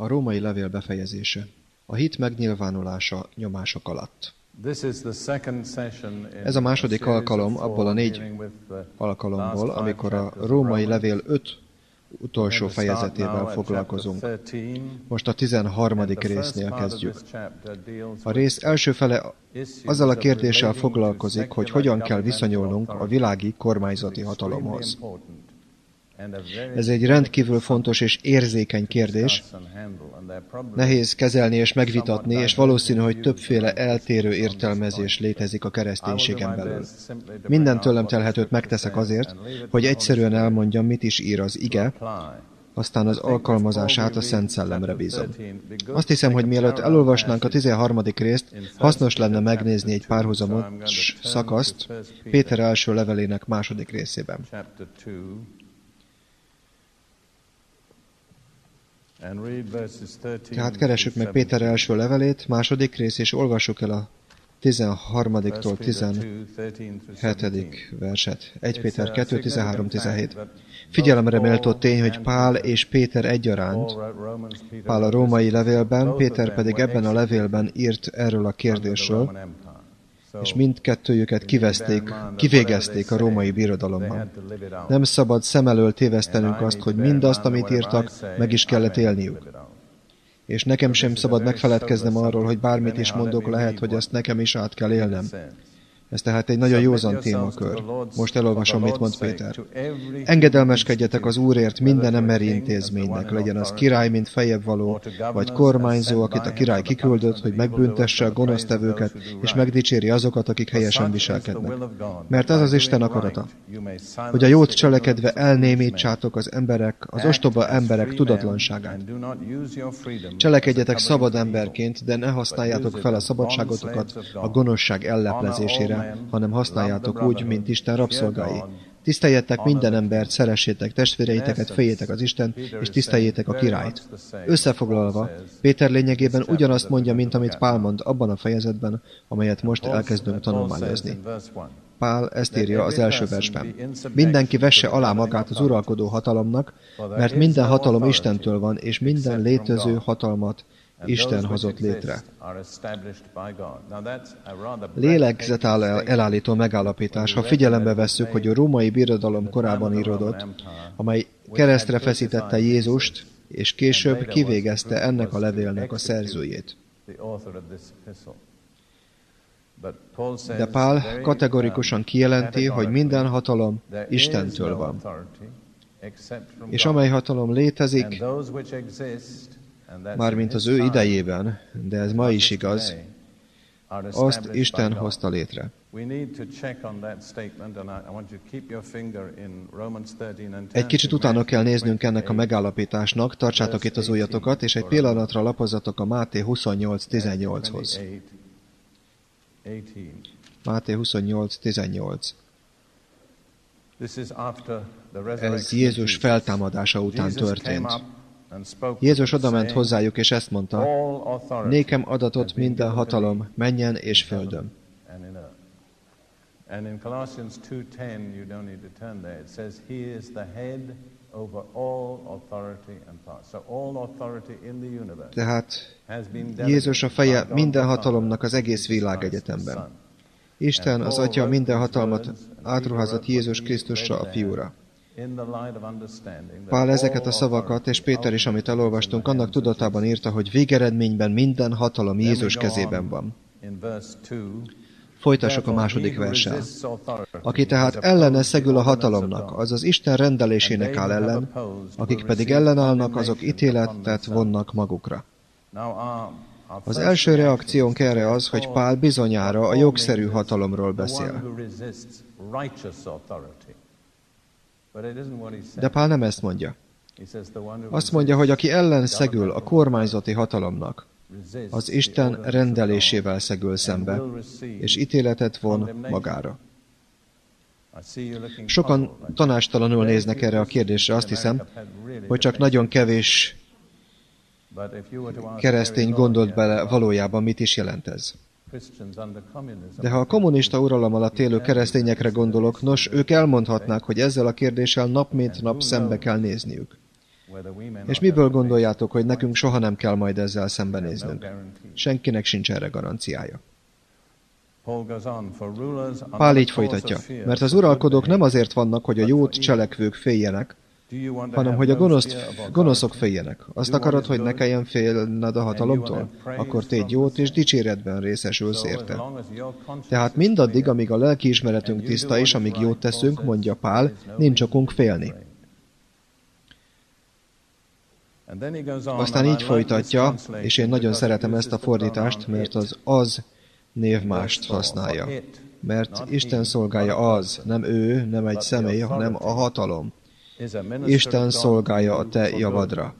A római levél befejezése. A hit megnyilvánulása nyomások alatt. Ez a második alkalom abból a négy alkalomból, amikor a római levél öt utolsó fejezetével foglalkozunk. Most a 13. résznél kezdjük. A rész első fele azzal a kérdéssel foglalkozik, hogy hogyan kell viszonyulnunk a világi kormányzati hatalomhoz. Ez egy rendkívül fontos és érzékeny kérdés. Nehéz kezelni és megvitatni, és valószínű, hogy többféle eltérő értelmezés létezik a kereszténységen belül. Minden tőlem telhetőt megteszek azért, hogy egyszerűen elmondjam, mit is ír az ige, aztán az alkalmazását a Szent Szellemre bízom. Azt hiszem, hogy mielőtt elolvasnánk a 13. részt, hasznos lenne megnézni egy párhuzamos szakaszt Péter első levelének második részében. Tehát keressük meg Péter első levelét, második rész, és olvassuk el a 13-tól 17. verset. 1 Péter 2, 13, 17. Figyelemre méltó tény, hogy Pál és Péter egyaránt, Pál a római levélben, Péter pedig ebben a levélben írt erről a kérdésről, és mindkettőjüket kivezték, kivégezték a római birodalomban. Nem szabad szem elől tévesztenünk azt, hogy mindazt, amit írtak, meg is kellett élniük. És nekem sem szabad megfeledkeznem arról, hogy bármit is mondok, lehet, hogy ezt nekem is át kell élnem. Ez tehát egy nagyon józan témakör. Most elolvasom, mit mond Péter. Engedelmeskedjetek az Úrért minden emberi intézménynek, legyen az király, mint fejebb való, vagy kormányzó, akit a király kiküldött, hogy megbüntesse a gonosztevőket, és megdicséri azokat, akik helyesen viselkednek. Mert ez az Isten akarata, hogy a jót cselekedve elnémítsátok az emberek, az ostoba emberek tudatlanságát. Cselekedjetek szabad emberként, de ne használjátok fel a szabadságotokat a gonoszság elleplezésére, hanem használjátok úgy, mint Isten rabszolgái. Tiszteljetek minden embert, szeressétek testvéreiteket, féljétek az Isten, és tiszteljétek a királyt. Összefoglalva, Péter lényegében ugyanazt mondja, mint amit Pál mond abban a fejezetben, amelyet most elkezdünk tanulmányozni. Pál ezt írja az első versben. Mindenki vesse alá magát az uralkodó hatalomnak, mert minden hatalom Istentől van, és minden létező hatalmat Isten hozott létre. Lélegzet elállító megállapítás, ha figyelembe vesszük, hogy a római birodalom korában írodott, amely keresztre feszítette Jézust, és később kivégezte ennek a levélnek a szerzőjét. De Pál kategorikusan kijelenti, hogy minden hatalom Istentől van. És amely hatalom létezik, mármint az ő idejében, de ez ma is igaz, azt Isten hozta létre. Egy kicsit utána kell néznünk ennek a megállapításnak, tartsátok itt az ujjatokat, és egy pillanatra lapozzatok a Máté 28.18-hoz. Máté 28.18. Ez Jézus feltámadása után történt. Jézus odament hozzájuk, és ezt mondta, nékem adatot minden hatalom menjen és földön. And in Colossians 2:10, you don't need to turn there. It says he is the head over all authority and power. So all authority in the universe. Tehát Jézus a feje minden hatalomnak az egész világegyetemben. Isten, az Atya minden hatalmat átruházott Jézus Krisztusra, a Fiúra. Pál ezeket a szavakat, és Péter is, amit elolvastunk, annak tudatában írta, hogy végeredményben minden hatalom Jézus kezében van. Folytassuk a második verssel. Aki tehát ellene szegül a hatalomnak, az az Isten rendelésének áll ellen, akik pedig ellenállnak, azok ítéletet vonnak magukra. Az első reakciónk erre az, hogy Pál bizonyára a jogszerű hatalomról beszél. De Pál nem ezt mondja. Azt mondja, hogy aki ellen szegül a kormányzati hatalomnak, az Isten rendelésével szegül szembe, és ítéletet von magára. Sokan tanástalanul néznek erre a kérdésre, azt hiszem, hogy csak nagyon kevés keresztény gondolt bele valójában mit is jelent ez. De ha a kommunista uralom alatt élő keresztényekre gondolok, nos, ők elmondhatnák, hogy ezzel a kérdéssel nap mint nap szembe kell nézniük. És miből gondoljátok, hogy nekünk soha nem kell majd ezzel szembenéznünk? Senkinek sincs erre garanciája. Pál így folytatja, mert az uralkodók nem azért vannak, hogy a jót cselekvők féljenek, hanem hogy a gonoszt, gonoszok féljenek. Azt akarod, hogy ne kelljen félned a hatalomtól? Akkor tégy jót, és dicséretben részesülsz érte. Tehát mindaddig, amíg a lelkiismeretünk tiszta, és amíg jót teszünk, mondja Pál, nincs okunk félni. Aztán így folytatja, és én nagyon szeretem ezt a fordítást, mert az az névmást használja. Mert Isten szolgája az, nem ő, nem egy személy, hanem a hatalom. Isten szolgálja a te javadra.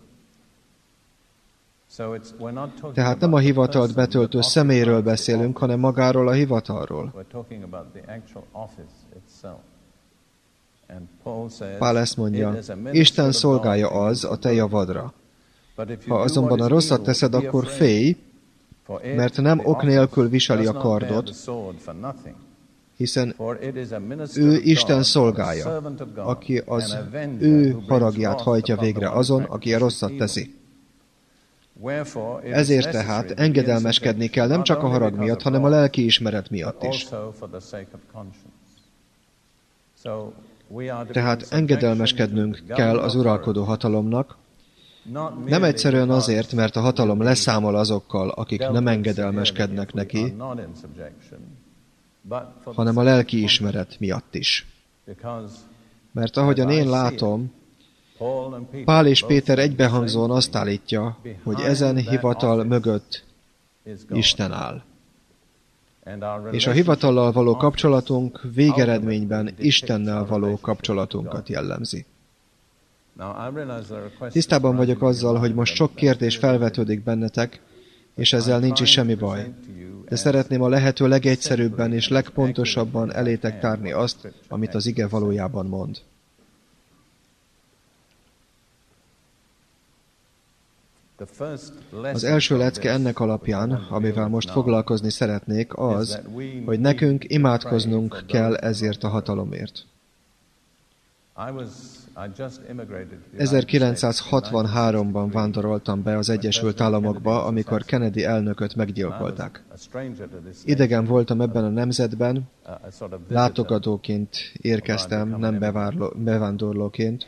Tehát nem a hivatalt betöltő személyről beszélünk, hanem magáról a hivatalról. Pál ezt mondja, Isten szolgálja az a te javadra. Ha azonban a rosszat teszed, akkor félj, mert nem ok nélkül viseli a kardot, hiszen ő Isten szolgája, aki az ő haragját hajtja végre azon, aki a rosszat teszi. Ezért tehát engedelmeskedni kell nem csak a harag miatt, hanem a lelki ismeret miatt is. Tehát engedelmeskednünk kell az uralkodó hatalomnak, nem egyszerűen azért, mert a hatalom leszámol azokkal, akik nem engedelmeskednek neki, hanem a lelki ismeret miatt is. Mert ahogyan én látom, Pál és Péter egybehangzóan azt állítja, hogy ezen hivatal mögött Isten áll. És a hivatallal való kapcsolatunk végeredményben Istennel való kapcsolatunkat jellemzi. Tisztában vagyok azzal, hogy most sok kérdés felvetődik bennetek, és ezzel nincs is semmi baj. De szeretném a lehető legegyszerűbben és legpontosabban elétek tárni azt, amit az ige valójában mond. Az első lecke ennek alapján, amivel most foglalkozni szeretnék, az, hogy nekünk imádkoznunk kell ezért a hatalomért. 1963-ban vándoroltam be az Egyesült Államokba, amikor Kennedy elnököt meggyilkolták. Idegen voltam ebben a nemzetben, látogatóként érkeztem, nem bevándorlóként,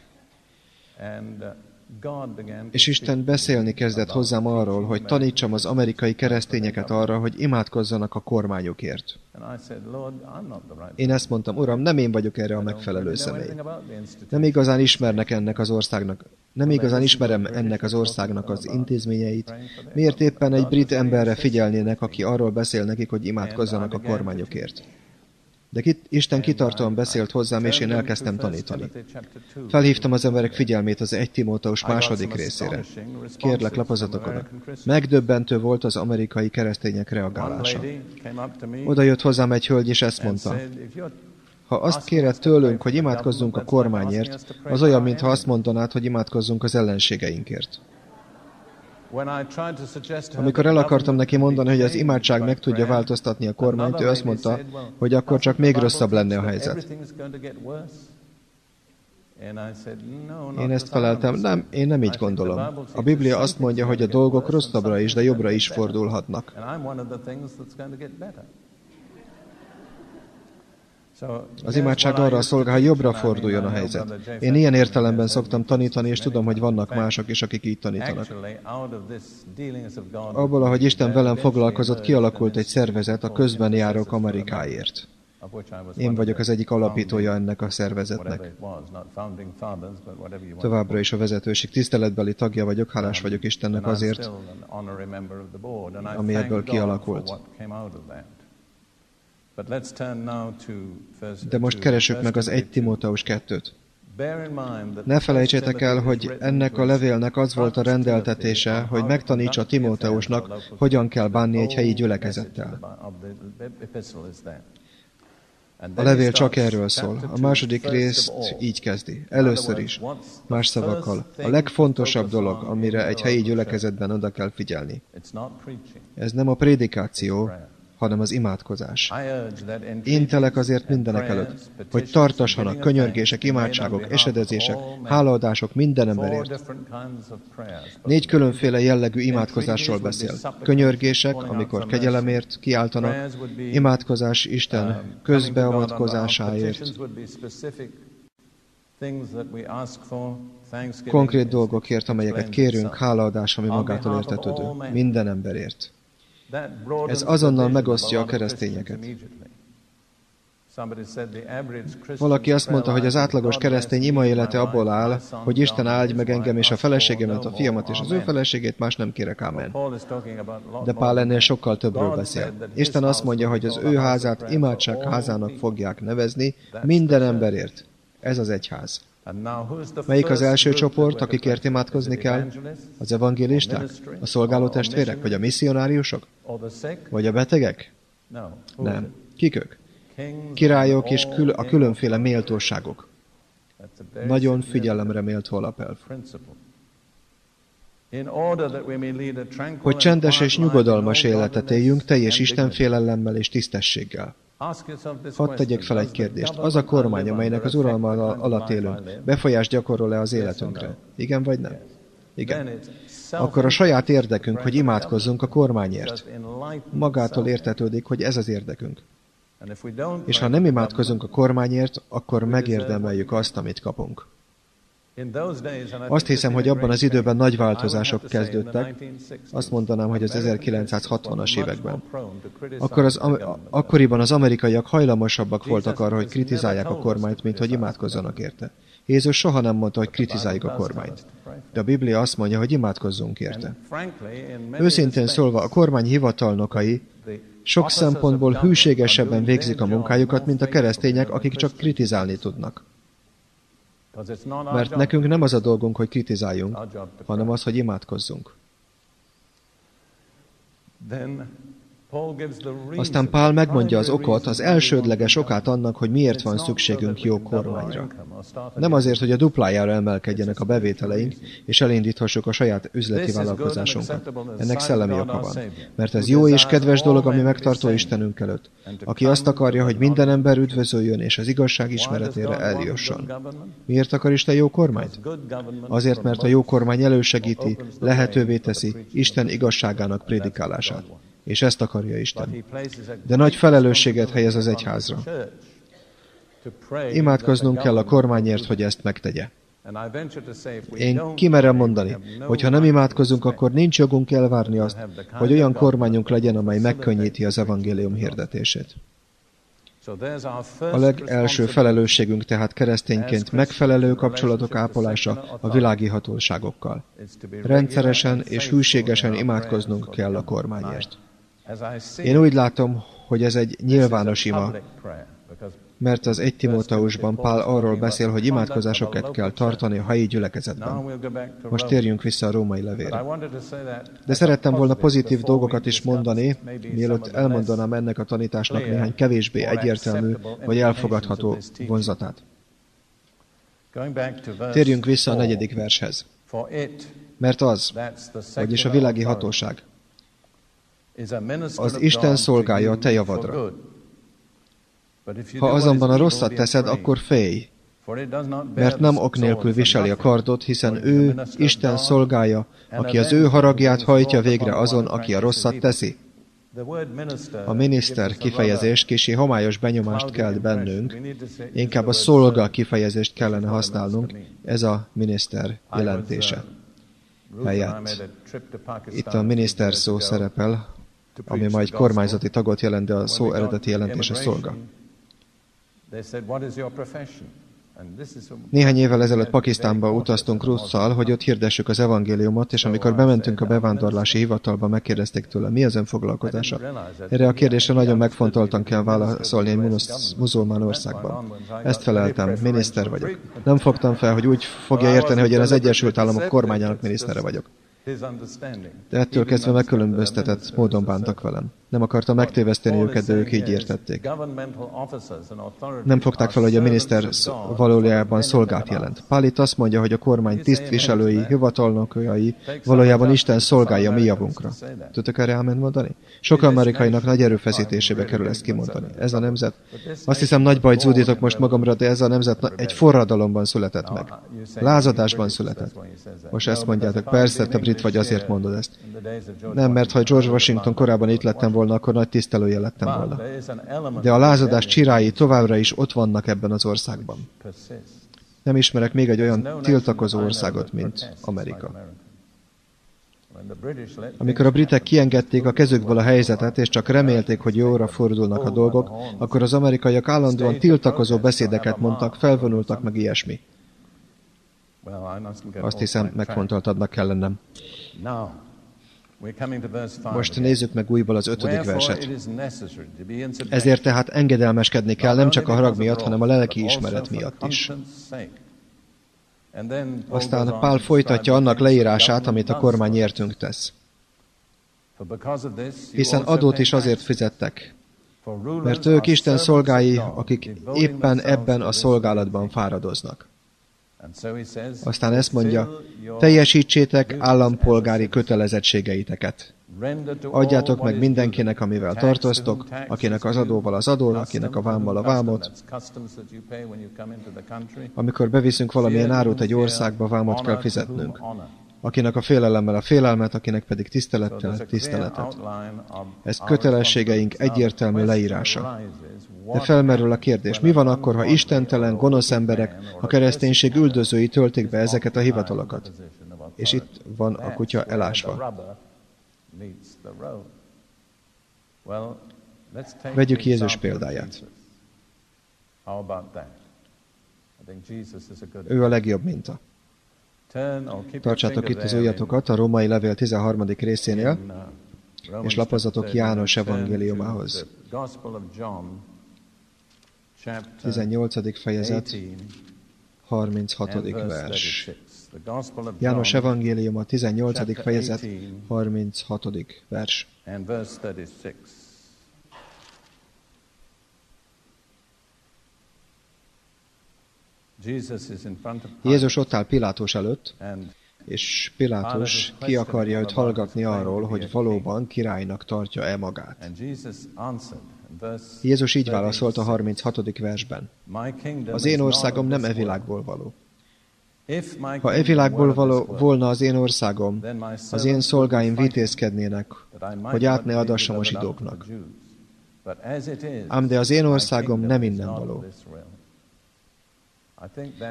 és Isten beszélni kezdett hozzám arról, hogy tanítsam az amerikai keresztényeket arra, hogy imádkozzanak a kormányokért. Én ezt mondtam, Uram, nem én vagyok erre a megfelelő személy. Nem igazán ismernek ennek az országnak, nem igazán ismerem ennek az országnak az intézményeit. Miért éppen egy brit emberre figyelnének, aki arról beszél nekik, hogy imádkozzanak a kormányokért? De kit, Isten kitartóan beszélt hozzám, és én elkezdtem tanítani. Felhívtam az emberek figyelmét az 1 Timóteus második részére. Kérlek, lapozatok oda. Megdöbbentő volt az amerikai keresztények reagálása. Oda jött hozzám egy hölgy, és ezt mondta. Ha azt kéred tőlünk, hogy imádkozzunk a kormányért, az olyan, mintha azt mondanád, hogy imádkozzunk az ellenségeinkért. Amikor el akartam neki mondani, hogy az imádság meg tudja változtatni a kormányt, ő azt mondta, hogy akkor csak még rosszabb lenne a helyzet. Én ezt feleltem, nem, én nem így gondolom. A Biblia azt mondja, hogy a dolgok rosszabbra is, de jobbra is fordulhatnak. Az imádság arra szolgál, hogy jobbra forduljon a helyzet. Én ilyen értelemben szoktam tanítani, és tudom, hogy vannak mások is, akik így tanítanak. Abból, ahogy Isten velem foglalkozott, kialakult egy szervezet a közben járók Amerikáért. Én vagyok az egyik alapítója ennek a szervezetnek. Továbbra is a vezetőség tiszteletbeli tagja vagyok, hálás vagyok Istennek azért, ami ebből kialakult. De most keresük meg az 1 Timóteus 2-t. Ne felejtsétek el, hogy ennek a levélnek az volt a rendeltetése, hogy megtanítsa Timóteusnak, hogyan kell bánni egy helyi gyülekezettel. A levél csak erről szól. A második részt így kezdi. Először is, más szavakkal, a legfontosabb dolog, amire egy helyi gyülekezetben oda kell figyelni. Ez nem a prédikáció, hanem az imádkozás. Intelek azért mindenek előtt, hogy tartassanak könyörgések, imádságok, esedezések, hálaadások minden emberért. Négy különféle jellegű imádkozásról beszél. Könyörgések, amikor kegyelemért kiáltanak, imádkozás Isten közbeavatkozásáért, konkrét dolgokért, amelyeket kérünk, hálaadás, ami magától értetődő, minden emberért. Ez azonnal megosztja a keresztényeket. Valaki azt mondta, hogy az átlagos keresztény ima élete abból áll, hogy Isten áldj meg engem és a feleségemet, a fiamat és az ő feleségét, más nem kérek, amen. De Pál ennél sokkal többről beszél. Isten azt mondja, hogy az ő házát imádság házának fogják nevezni minden emberért. Ez az egyház. Melyik az első csoport, akikért imádkozni kell? Az evangélisták? A szolgáló testvérek? Vagy a misszionáriusok? Vagy a betegek? Nem. Kik ők? Királyok és kül- a különféle méltóságok. Nagyon figyelemre méltó alapelv. Hogy csendes és nyugodalmas életet éljünk, teljes istenfélelemmel és tisztességgel. Hadd tegyek fel egy kérdést. Az a kormány, amelynek az uralma alatt élünk, befolyást gyakorol-e az életünkre? Igen vagy nem? Igen. Akkor a saját érdekünk, hogy imádkozzunk a kormányért. Magától értetődik, hogy ez az érdekünk. És ha nem imádkozunk a kormányért, akkor megérdemeljük azt, amit kapunk. Azt hiszem, hogy abban az időben nagy változások kezdődtek, azt mondanám, hogy az 1960-as években. Akkor az, akkoriban az amerikaiak hajlamosabbak voltak arra, hogy kritizálják a kormányt, mint hogy imádkozzanak érte. Jézus soha nem mondta, hogy kritizáljuk a kormányt. De a Biblia azt mondja, hogy imádkozzunk érte. Őszintén szólva, a kormány hivatalnokai sok szempontból hűségesebben végzik a munkájukat, mint a keresztények, akik csak kritizálni tudnak. Mert nekünk nem az a dolgunk, hogy kritizáljunk, hanem az, hogy imádkozzunk. Aztán Pál megmondja az okot, az elsődleges okát annak, hogy miért van szükségünk jó kormányra. Nem azért, hogy a duplájára emelkedjenek a bevételeink, és elindíthassuk a saját üzleti vállalkozásunkat. Ennek szellemi oka van. Mert ez jó és kedves dolog, ami megtartó Istenünk előtt, aki azt akarja, hogy minden ember üdvözöljön, és az igazság ismeretére eljusson. Miért akar Isten jó kormányt? Azért, mert a jó kormány elősegíti, lehetővé teszi Isten igazságának prédikálását. És ezt akarja Isten. De nagy felelősséget helyez az egyházra. Imádkoznunk kell a kormányért, hogy ezt megtegye. Én kimerem mondani, hogy ha nem imádkozunk, akkor nincs jogunk elvárni azt, hogy olyan kormányunk legyen, amely megkönnyíti az evangélium hirdetését. A legelső felelősségünk tehát keresztényként megfelelő kapcsolatok ápolása a világi hatóságokkal. Rendszeresen és hűségesen imádkoznunk kell a kormányért. Én úgy látom, hogy ez egy nyilvános ima, mert az egy Timóteusban Pál arról beszél, hogy imádkozásokat kell tartani a helyi gyülekezetben. Most térjünk vissza a római levélre. De szerettem volna pozitív dolgokat is mondani, mielőtt elmondanám ennek a tanításnak néhány kevésbé egyértelmű vagy elfogadható vonzatát. Térjünk vissza a negyedik vershez. Mert az, vagyis a világi hatóság, az Isten szolgálja a te javadra. Ha azonban a rosszat teszed, akkor félj, mert nem ok nélkül viseli a kardot, hiszen ő Isten szolgálja, aki az ő haragját hajtja végre azon, aki a rosszat teszi. A miniszter kifejezés kicsi homályos benyomást kelt bennünk, inkább a szolga kifejezést kellene használnunk, ez a miniszter jelentése. Helyett. Itt a miniszter szó szerepel, ami majd kormányzati tagot jelent, de a szó eredeti jelentése szolga. Néhány évvel ezelőtt Pakisztánba utaztunk Russzal, hogy ott hirdessük az evangéliumot, és amikor bementünk a bevándorlási hivatalba, megkérdezték tőle, mi az ön foglalkozása. Erre a kérdésre nagyon megfontoltan kell válaszolni egy muzulmán országban. Ezt feleltem, miniszter vagyok. Nem fogtam fel, hogy úgy fogja érteni, hogy én az Egyesült Államok kormányának minisztere vagyok. De ettől kezdve megkülönböztetett módon bántak velem. Nem akarta megtéveszteni őket, de ők így értették. Nem fogták fel, hogy a miniszter valójában szolgát jelent. Pálit azt mondja, hogy a kormány tisztviselői, hivatalnokjai valójában Isten szolgálja mi javunkra. Tudtok erre elment mondani? Sok amerikainak nagy erőfeszítésébe kerül ezt kimondani. Ez a nemzet, azt hiszem nagy bajt zúdítok most magamra, de ez a nemzet egy forradalomban született meg. Lázadásban született. Most ezt mondjátok, persze, te brit vagy, azért mondod ezt. Nem, mert ha George Washington korábban itt lettem volna, akkor nagy tisztelője lettem volna. De a lázadás csirái továbbra is ott vannak ebben az országban. Nem ismerek még egy olyan tiltakozó országot, mint Amerika. Amikor a britek kiengedték a kezükből a helyzetet, és csak remélték, hogy jóra fordulnak a dolgok, akkor az amerikaiak állandóan tiltakozó beszédeket mondtak, felvonultak meg ilyesmi. Azt hiszem, megfontoltadnak kell lennem. Most nézzük meg újból az ötödik verset. Ezért tehát engedelmeskedni kell nem csak a harag miatt, hanem a lelki ismeret miatt is. Aztán Pál folytatja annak leírását, amit a kormány értünk tesz. Hiszen adót is azért fizettek, mert ők Isten szolgái, akik éppen ebben a szolgálatban fáradoznak. Aztán ezt mondja, teljesítsétek állampolgári kötelezettségeiteket. Adjátok meg mindenkinek, amivel tartoztok, akinek az adóval az adó, akinek a vámmal a vámot. Amikor beviszünk valamilyen árut egy országba, vámot kell fizetnünk. Akinek a félelemmel a félelmet, akinek pedig tisztelettel tiszteletet. Ez kötelességeink egyértelmű leírása. De felmerül a kérdés, mi van akkor, ha istentelen, gonosz emberek, a kereszténység üldözői töltik be ezeket a hivatalokat? És itt van a kutya elásva. Vegyük Jézus példáját. Ő a legjobb minta. Tartsátok itt az ujjatokat a római levél 13. részénél, és lapozatok János evangéliumához. 18. fejezet, 36. vers. János evangélium a 18. fejezet, 36. vers. Jézus ott áll Pilátus előtt, és Pilátus ki akarja őt hallgatni arról, hogy valóban királynak tartja-e magát. Jézus így válaszolt a 36. versben. Az én országom nem e világból való. Ha e világból való volna az én országom, az én szolgáim vitézkednének, hogy át ne adassam a zsidóknak. Ám de az én országom nem innen való.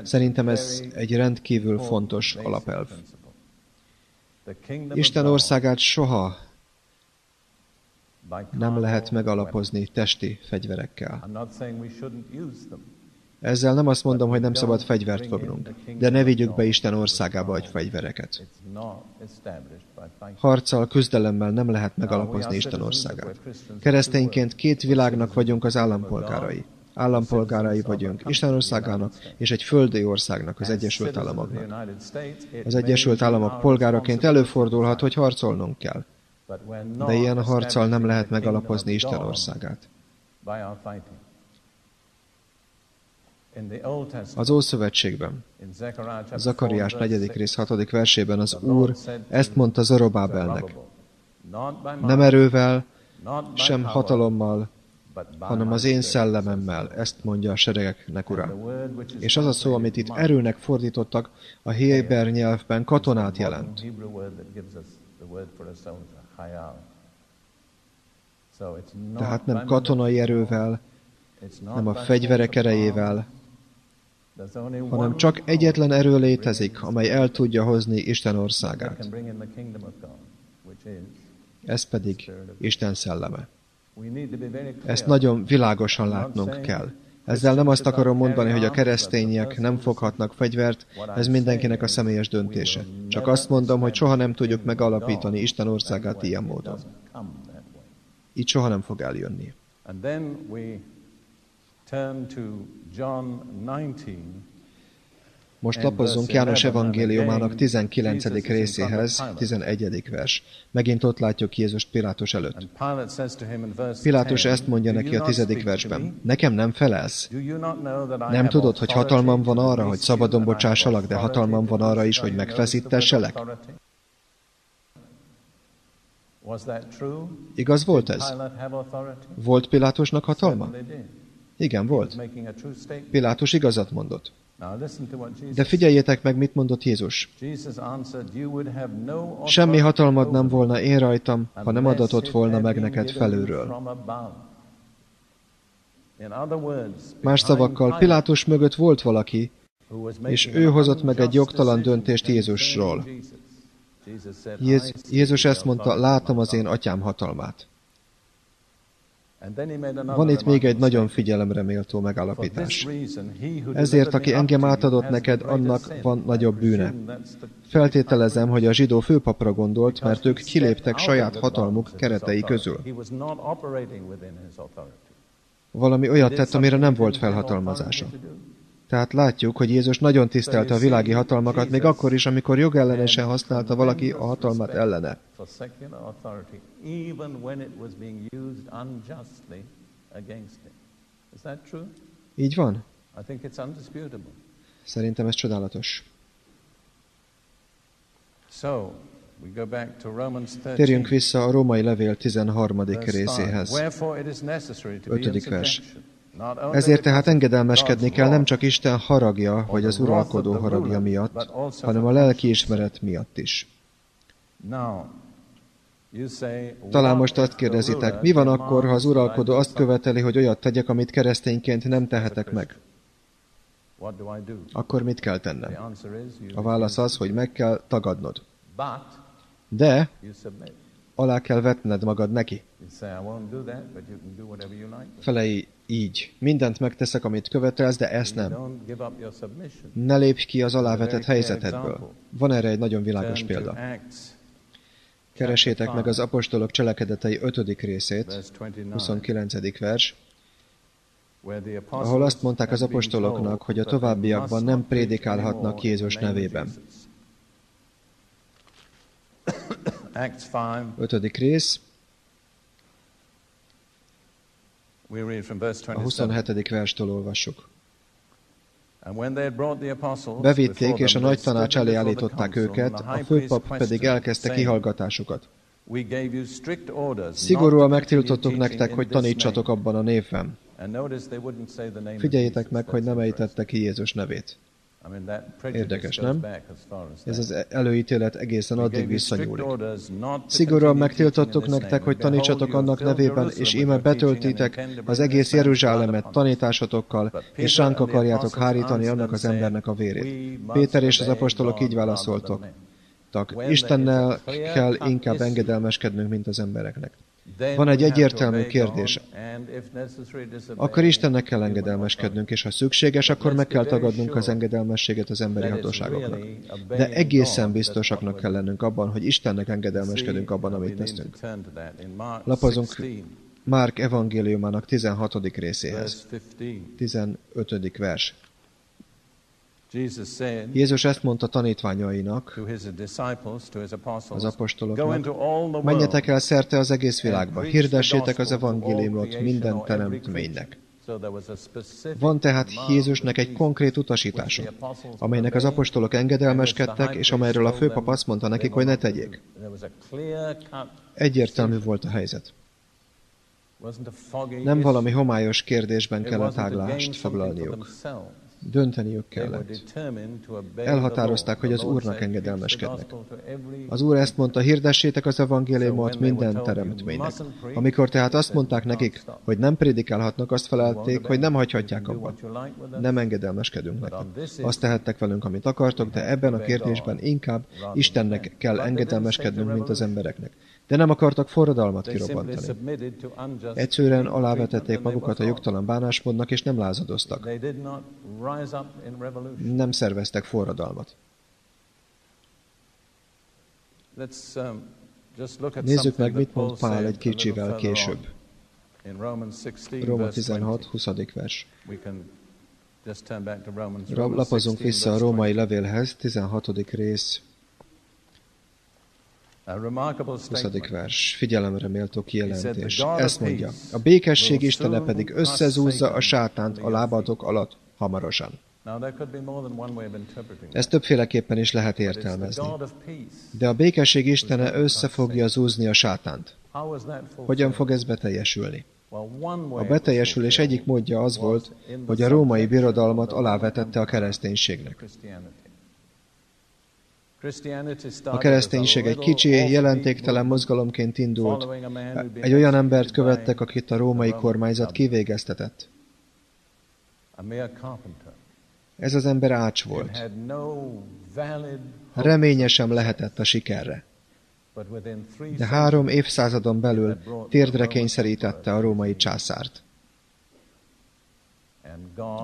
Szerintem ez egy rendkívül fontos alapelv. Isten országát soha nem lehet megalapozni testi fegyverekkel. Ezzel nem azt mondom, hogy nem szabad fegyvert fognunk, de ne vigyük be Isten országába egy fegyvereket. Harccal, küzdelemmel nem lehet megalapozni Isten országát. Keresztényként két világnak vagyunk az állampolgárai. Állampolgárai vagyunk Isten országának és egy földi országnak, az Egyesült Államoknak. Az Egyesült Államok polgáraként előfordulhat, hogy harcolnunk kell. De ilyen harccal nem lehet megalapozni Isten országát. Az Ószövetségben, Zakariás 4. rész 6. versében az Úr ezt mondta Zorobábelnek. Nem erővel, sem hatalommal, hanem az én szellememmel, ezt mondja a seregeknek, Ura. És az a szó, amit itt erőnek fordítottak, a héber nyelvben katonát jelent. Tehát nem katonai erővel, nem a fegyverek erejével, hanem csak egyetlen erő létezik, amely el tudja hozni Isten országát. Ez pedig Isten szelleme. Ezt nagyon világosan látnunk kell. Ezzel nem azt akarom mondani, hogy a keresztények nem foghatnak fegyvert, ez mindenkinek a személyes döntése. Csak azt mondom, hogy soha nem tudjuk megalapítani Isten országát ilyen módon. Így soha nem fog eljönni. Most lapozzunk János evangéliumának 19. részéhez, 11. vers. Megint ott látjuk Jézust Pilátus előtt. Pilátus ezt mondja neki a tizedik versben. Nekem nem felelsz? Nem tudod, hogy hatalmam van arra, hogy szabadon bocsássalak, de hatalmam van arra is, hogy megfeszítesselek? Igaz volt ez? Volt Pilátusnak hatalma? Igen, volt. Pilátus igazat mondott. De figyeljétek meg, mit mondott Jézus. Semmi hatalmad nem volna én rajtam, ha nem adatott volna meg neked felülről. Más szavakkal, Pilátus mögött volt valaki, és ő hozott meg egy jogtalan döntést Jézusról. Jézus ezt mondta, látom az én atyám hatalmát. Van itt még egy nagyon figyelemre méltó megállapítás. Ezért, aki engem átadott neked, annak van nagyobb bűne. Feltételezem, hogy a zsidó főpapra gondolt, mert ők kiléptek saját hatalmuk keretei közül. Valami olyat tett, amire nem volt felhatalmazása. Tehát látjuk, hogy Jézus nagyon tisztelte a világi hatalmakat, még akkor is, amikor jogellenesen használta valaki a hatalmat ellene. Így van? Szerintem ez csodálatos. Térjünk vissza a római levél 13. részéhez. 5. vers. Ezért tehát engedelmeskedni kell nem csak Isten haragja, vagy az uralkodó haragja miatt, hanem a lelki ismeret miatt is. Talán most azt kérdezitek, mi van akkor, ha az uralkodó azt követeli, hogy olyat tegyek, amit keresztényként nem tehetek meg? Akkor mit kell tennem? A válasz az, hogy meg kell tagadnod. De alá kell vetned magad neki. Felei így. Mindent megteszek, amit követelsz, de ezt nem. Ne lépj ki az alávetett helyzetedből. Van erre egy nagyon világos példa. Keresétek meg az apostolok cselekedetei 5. részét, 29. vers, ahol azt mondták az apostoloknak, hogy a továbbiakban nem prédikálhatnak Jézus nevében. 5. rész, a 27. verstől olvassuk. Bevitték, és a nagy tanács elé állították őket, a főpap pedig elkezdte kihallgatásukat. Szigorúan megtiltottuk nektek, hogy tanítsatok abban a névben. Figyeljétek meg, hogy nem ejtette ki Jézus nevét. Érdekes, nem? Ez az előítélet egészen addig visszanyúlik. Szigorúan megtiltottuk nektek, hogy tanítsatok annak nevében, és íme betöltitek az egész Jeruzsálemet tanításotokkal, és ránk akarjátok hárítani annak az embernek a vérét. Péter és az apostolok így válaszoltok. Istennel kell inkább engedelmeskednünk, mint az embereknek. Van egy egyértelmű kérdés. Akkor Istennek kell engedelmeskednünk, és ha szükséges, akkor meg kell tagadnunk az engedelmességet az emberi hatóságoknak. De egészen biztosaknak kell lennünk abban, hogy Istennek engedelmeskedünk abban, amit teszünk. Lapozunk Márk evangéliumának 16. részéhez. 15. vers. Jézus ezt mondta tanítványainak, az apostoloknak, menjetek el szerte az egész világba, hirdessétek az evangéliumot minden teremtménynek. Van tehát Jézusnak egy konkrét utasítása, amelynek az apostolok engedelmeskedtek, és amelyről a főpap azt mondta nekik, hogy ne tegyék. Egyértelmű volt a helyzet. Nem valami homályos kérdésben kellett áglást foglalniuk. Dönteniük kellett. Elhatározták, hogy az Úrnak engedelmeskednek. Az Úr ezt mondta, hirdessétek az evangéliumot minden teremtménynek. Amikor tehát azt mondták nekik, hogy nem prédikálhatnak, azt felelték, hogy nem hagyhatják abban. Nem engedelmeskedünk nektek. Azt tehettek velünk, amit akartok, de ebben a kérdésben inkább Istennek kell engedelmeskednünk, mint az embereknek de nem akartak forradalmat kirobbantani. Egyszerűen alávetették magukat a jogtalan bánásmódnak, és nem lázadoztak. Nem szerveztek forradalmat. Um, Nézzük meg, mit mond Pál egy kicsivel később. Róma 16, 20. vers. Lapozunk vissza a római levélhez, 16. rész, 20. vers. Figyelemre méltó kijelentés. Ezt mondja. A békesség Istene pedig összezúzza a sátánt a lábadok alatt hamarosan. Ezt többféleképpen is lehet értelmezni. De a békesség Istene össze fogja zúzni a sátánt. Hogyan fog ez beteljesülni? A beteljesülés egyik módja az volt, hogy a római birodalmat alávetette a kereszténységnek. A kereszténység egy kicsi, jelentéktelen mozgalomként indult. Egy olyan embert követtek, akit a római kormányzat kivégeztetett. Ez az ember ács volt. Reménye sem lehetett a sikerre. De három évszázadon belül térdre kényszerítette a római császárt.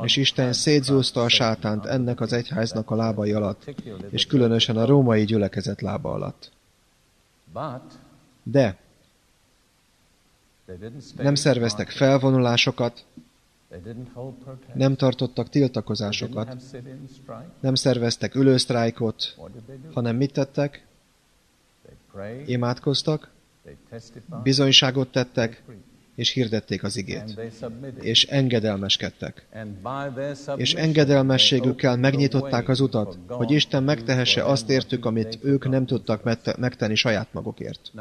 És Isten szétzúzta a sátánt ennek az egyháznak a lábai alatt, és különösen a római gyülekezet lába alatt. De nem szerveztek felvonulásokat, nem tartottak tiltakozásokat, nem szerveztek ülősztrájkot, hanem mit tettek? Imádkoztak, bizonyságot tettek, és hirdették az igét, és engedelmeskedtek. És engedelmességükkel megnyitották az utat, hogy Isten megtehesse azt értük, amit ők nem tudtak megtenni saját magukért.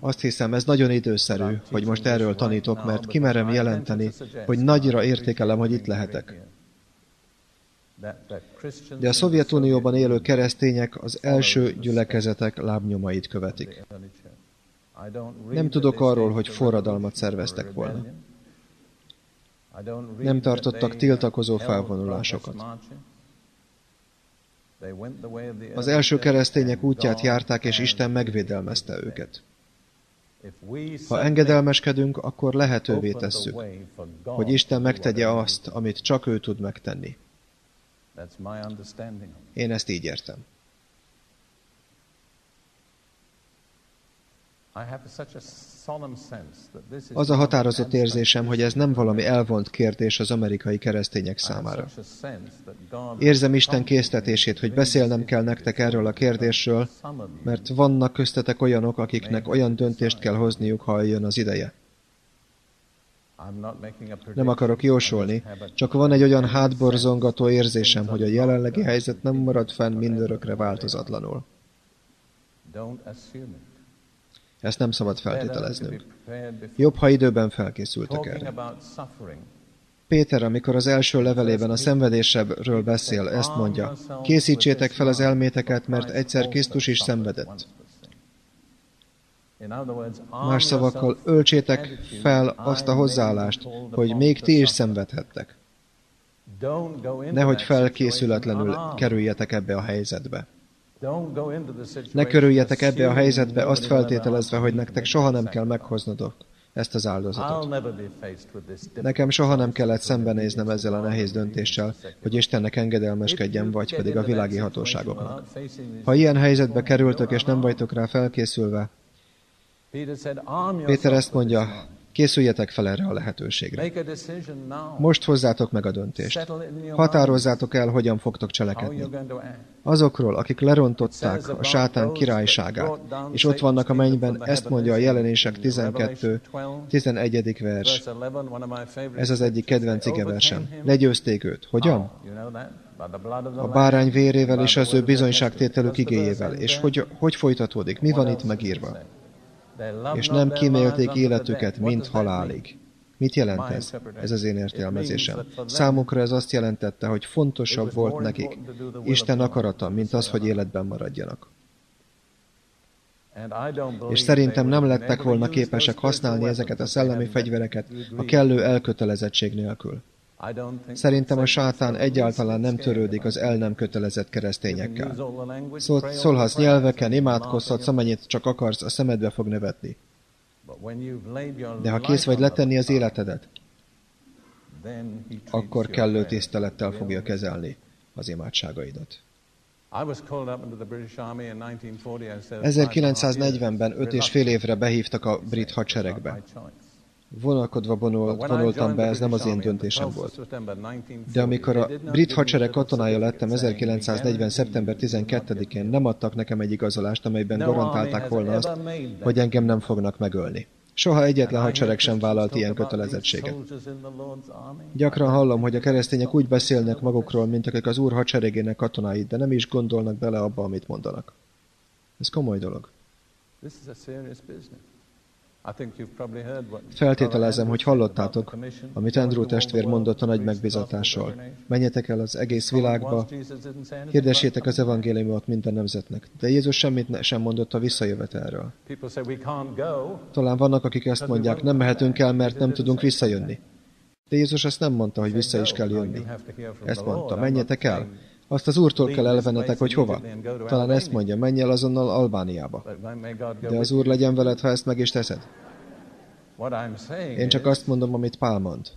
Azt hiszem, ez nagyon időszerű, hogy most erről tanítok, mert kimerem jelenteni, hogy nagyra értékelem, hogy itt lehetek. De a Szovjetunióban élő keresztények az első gyülekezetek lábnyomait követik. Nem tudok arról, hogy forradalmat szerveztek volna. Nem tartottak tiltakozó felvonulásokat. Az első keresztények útját járták, és Isten megvédelmezte őket. Ha engedelmeskedünk, akkor lehetővé tesszük, hogy Isten megtegye azt, amit csak ő tud megtenni. Én ezt így értem. Az a határozott érzésem, hogy ez nem valami elvont kérdés az amerikai keresztények számára. Érzem Isten késztetését, hogy beszélnem kell nektek erről a kérdésről, mert vannak köztetek olyanok, akiknek olyan döntést kell hozniuk, ha jön az ideje. Nem akarok jósolni, csak van egy olyan hátborzongató érzésem, hogy a jelenlegi helyzet nem marad fenn mindörökre változatlanul. Ezt nem szabad feltételeznünk. Jobb, ha időben felkészültek erre. Péter, amikor az első levelében a szenvedésről beszél, ezt mondja, készítsétek fel az elméteket, mert egyszer Krisztus is szenvedett. Más szavakkal, öltsétek fel azt a hozzáállást, hogy még ti is szenvedhettek. Nehogy felkészületlenül kerüljetek ebbe a helyzetbe. Ne körüljetek ebbe a helyzetbe azt feltételezve, hogy nektek soha nem kell meghoznodok ezt az áldozatot. Nekem soha nem kellett szembenéznem ezzel a nehéz döntéssel, hogy Istennek engedelmeskedjem, vagy pedig a világi hatóságoknak. Ha ilyen helyzetbe kerültök, és nem vagytok rá felkészülve, Péter ezt mondja, Készüljetek fel erre a lehetőségre. Most hozzátok meg a döntést. Határozzátok el, hogyan fogtok cselekedni. Azokról, akik lerontották a sátán királyságát, és ott vannak a mennyben, ezt mondja a jelenések 12, 11. vers. Ez az egyik kedvenc versem. Legyőzték őt. Hogyan? A bárány vérével és az ő bizonyságtételük igéjével. És hogy, hogy folytatódik? Mi van itt megírva? És nem kímélték életüket, mint halálig. Mit jelent ez? Ez az én értelmezésem. Számukra ez azt jelentette, hogy fontosabb volt nekik Isten akarata, mint az, hogy életben maradjanak. És szerintem nem lettek volna képesek használni ezeket a szellemi fegyvereket a kellő elkötelezettség nélkül. Szerintem a sátán egyáltalán nem törődik az el nem kötelezett keresztényekkel. Szól, szólhatsz nyelveken, imádkozhatsz, amennyit csak akarsz, a szemedbe fog nevetni. De ha kész vagy letenni az életedet, akkor kellő tisztelettel fogja kezelni az imádságaidat. 1940-ben öt és fél évre behívtak a brit hadseregbe. Vonalkodva vonult, vonultam be, ez nem az én döntésem volt. De amikor a brit hadsereg katonája lettem 1940. szeptember 12-én, nem adtak nekem egy igazolást, amelyben garantálták volna azt, hogy engem nem fognak megölni. Soha egyetlen hadsereg sem vállalt ilyen kötelezettséget. Gyakran hallom, hogy a keresztények úgy beszélnek magukról, mint akik az úr hadseregének katonái, de nem is gondolnak bele abba, amit mondanak. Ez komoly dolog. Feltételezem, hogy hallottátok, amit Andrew testvér mondott a nagy megbizatásról. Menjetek el az egész világba, hirdessétek az evangéliumot minden nemzetnek. De Jézus semmit sem mondott a visszajövetelről. Talán vannak, akik ezt mondják, nem mehetünk el, mert nem tudunk visszajönni. De Jézus ezt nem mondta, hogy vissza is kell jönni. Ezt mondta, menjetek el. Azt az úrtól kell elvenetek, hogy hova. Talán ezt mondja, menj el azonnal Albániába. De az úr legyen veled, ha ezt meg is teszed. Én csak azt mondom, amit Pál mond.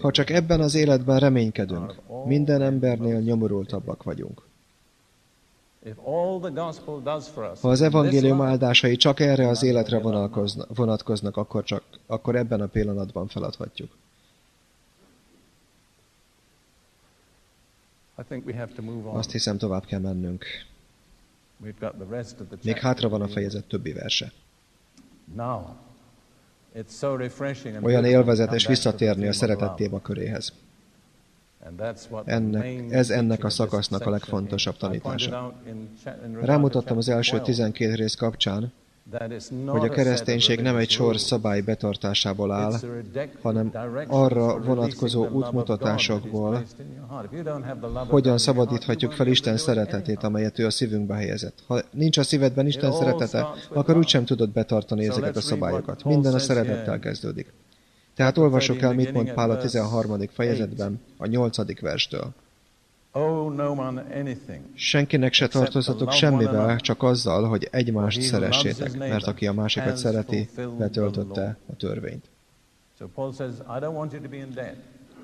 Ha csak ebben az életben reménykedünk, minden embernél nyomorultabbak vagyunk. Ha az evangélium áldásai csak erre az életre vonatkoznak, akkor, csak, akkor ebben a pillanatban feladhatjuk. Azt hiszem, tovább kell mennünk. Még hátra van a fejezet többi verse. Olyan élvezetes visszatérni a szeretett téma köréhez. Ennek, ez ennek a szakasznak a legfontosabb tanítása. Rámutattam az első 12 rész kapcsán, hogy a kereszténység nem egy sor szabály betartásából áll, hanem arra vonatkozó útmutatásokból, hogyan szabadíthatjuk fel Isten szeretetét, amelyet ő a szívünkbe helyezett. Ha nincs a szívedben Isten szeretete, akkor úgysem tudod betartani ezeket a szabályokat. Minden a szeretettel kezdődik. Tehát olvasok el, mit mond Pál a 13. fejezetben, a 8. verstől. Senkinek se tartozatok semmivel, csak azzal, hogy egymást szeressétek, mert aki a másikat szereti, betöltötte a törvényt.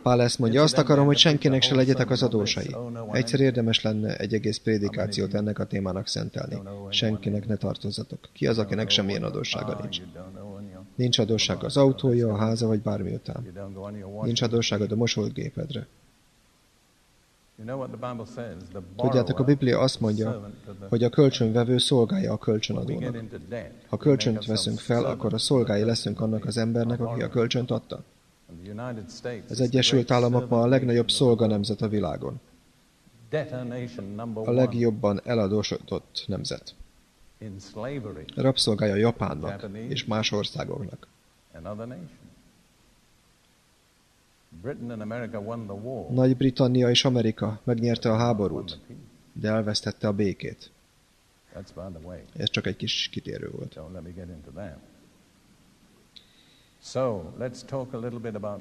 Pál ezt mondja, azt akarom, hogy senkinek se legyetek az adósai. Egyszer érdemes lenne egy egész prédikációt ennek a témának szentelni. Senkinek ne tartozatok. Ki az, akinek semmilyen adóssága nincs? Nincs adósság az autója, a háza vagy bármi után. Nincs adósságod a mosógépedre. Tudjátok, a Biblia azt mondja, hogy a kölcsönvevő szolgálja a kölcsönadónak. Ha kölcsönt veszünk fel, akkor a szolgái leszünk annak az embernek, aki a kölcsönt adta. Az Egyesült Államok ma a legnagyobb szolganemzet a világon. A legjobban eladósodott nemzet. Rabszolgája Japánnak és más országoknak. Nagy-Britannia és Amerika megnyerte a háborút, de elvesztette a békét. Ez csak egy kis kitérő volt.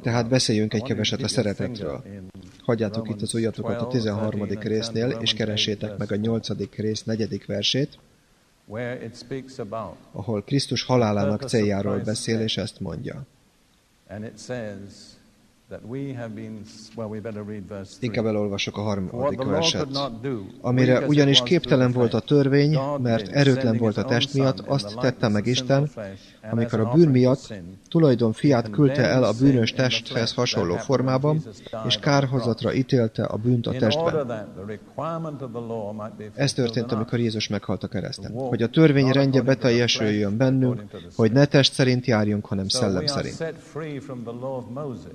Tehát beszéljünk egy keveset a szeretetről. Hagyjátok itt az ujjatokat a 13. résznél, és keresétek meg a 8. rész 4. versét, ahol Krisztus halálának céljáról beszél, és ezt mondja. Inkább elolvasok a harmadik verset. Amire ugyanis képtelen volt a törvény, mert erőtlen volt a test miatt, azt tette meg Isten, amikor a bűn miatt tulajdon fiát küldte el a bűnös testhez hasonló formában, és kárhozatra ítélte a bűnt a testben. Ez történt, amikor Jézus meghalt a kereszten. Hogy a törvény rendje beteljesüljön bennünk, hogy ne test szerint járjunk, hanem szellem szerint.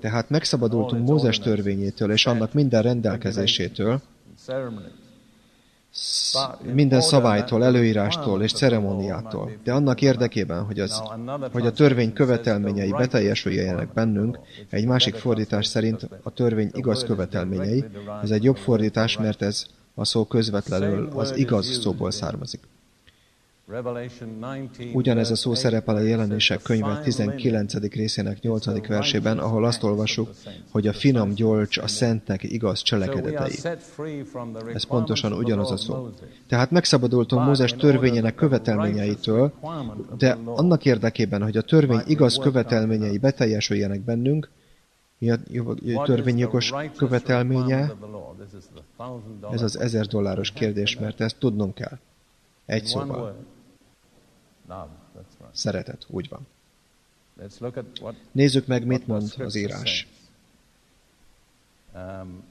Tehát megszabadultunk Mózes törvényétől és annak minden rendelkezésétől, minden szabálytól, előírástól és ceremóniától, de annak érdekében, hogy, az, hogy a törvény követelményei beteljesüljenek bennünk, egy másik fordítás szerint a törvény igaz követelményei, ez egy jobb fordítás, mert ez a szó közvetlenül az igaz szóból származik. Ugyanez a szó szerepel a jelenések könyve 19. részének 8. versében, ahol azt olvassuk, hogy a finom gyolcs a szentnek igaz cselekedetei. Ez pontosan ugyanaz a szó. Tehát megszabadultunk Mózes törvényének követelményeitől, de annak érdekében, hogy a törvény igaz követelményei beteljesüljenek bennünk, mi a törvényjogos követelménye? Ez az ezer dolláros kérdés, mert ezt tudnunk kell. Egy szóval. One word. Love. That's right. Szeretet, úgy van. Let's look at what, Nézzük meg, mit mond az írás. Um,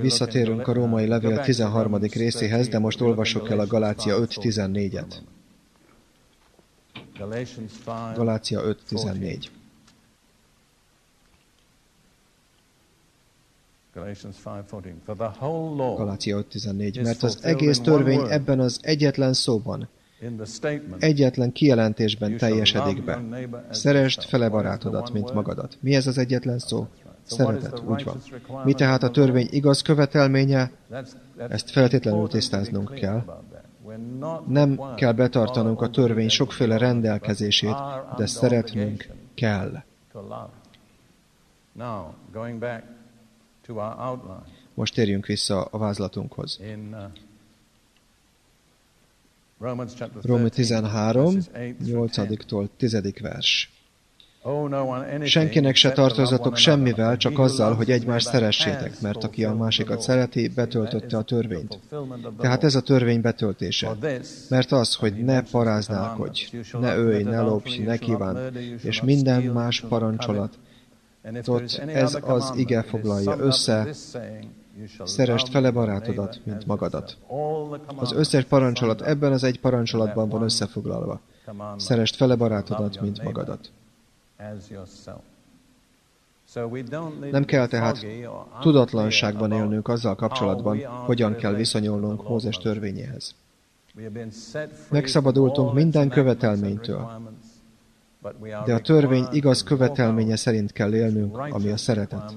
Visszatérünk a római uh, levél go back to 13. Romans részéhez, de most 13. olvassuk el a Galácia Galatians 5.14-et. 5:14. Galatians 5, Galácia 5.14. Galatians 5:14. For the whole law Galácia 5.14. Mert az egész törvény ebben az egyetlen szóban, egyetlen kijelentésben teljesedik be. Szeresd fele barátodat, mint magadat. Mi ez az egyetlen szó? Szeretet, úgy van. Mi tehát a törvény igaz követelménye? Ezt feltétlenül tisztáznunk kell. Nem kell betartanunk a törvény sokféle rendelkezését, de szeretnünk kell. Most térjünk vissza a vázlatunkhoz. Rómi 13, 13, verses 8 through 10. 8-tól 10. vers. Oh, Senkinek se tartozatok semmivel, csak azzal, hogy egymást szeressétek, mert aki a másikat szereti, betöltötte a törvényt. Tehát ez a törvény betöltése. Mert az, hogy ne paráználkodj, ne ölj, ne lopj, ne shall és minden más parancsolat, Ott ez az ige foglalja össze, love fele barátodat, mint magadat. Az összes parancsolat ebben az egy parancsolatban van összefoglalva. Szeresd fele barátodat, mint magadat. Nem kell tehát tudatlanságban élnünk azzal kapcsolatban, hogyan kell viszonyulnunk Mózes törvényéhez. Megszabadultunk minden követelménytől, De a törvény igaz követelménye szerint kell élnünk, ami a szeretet.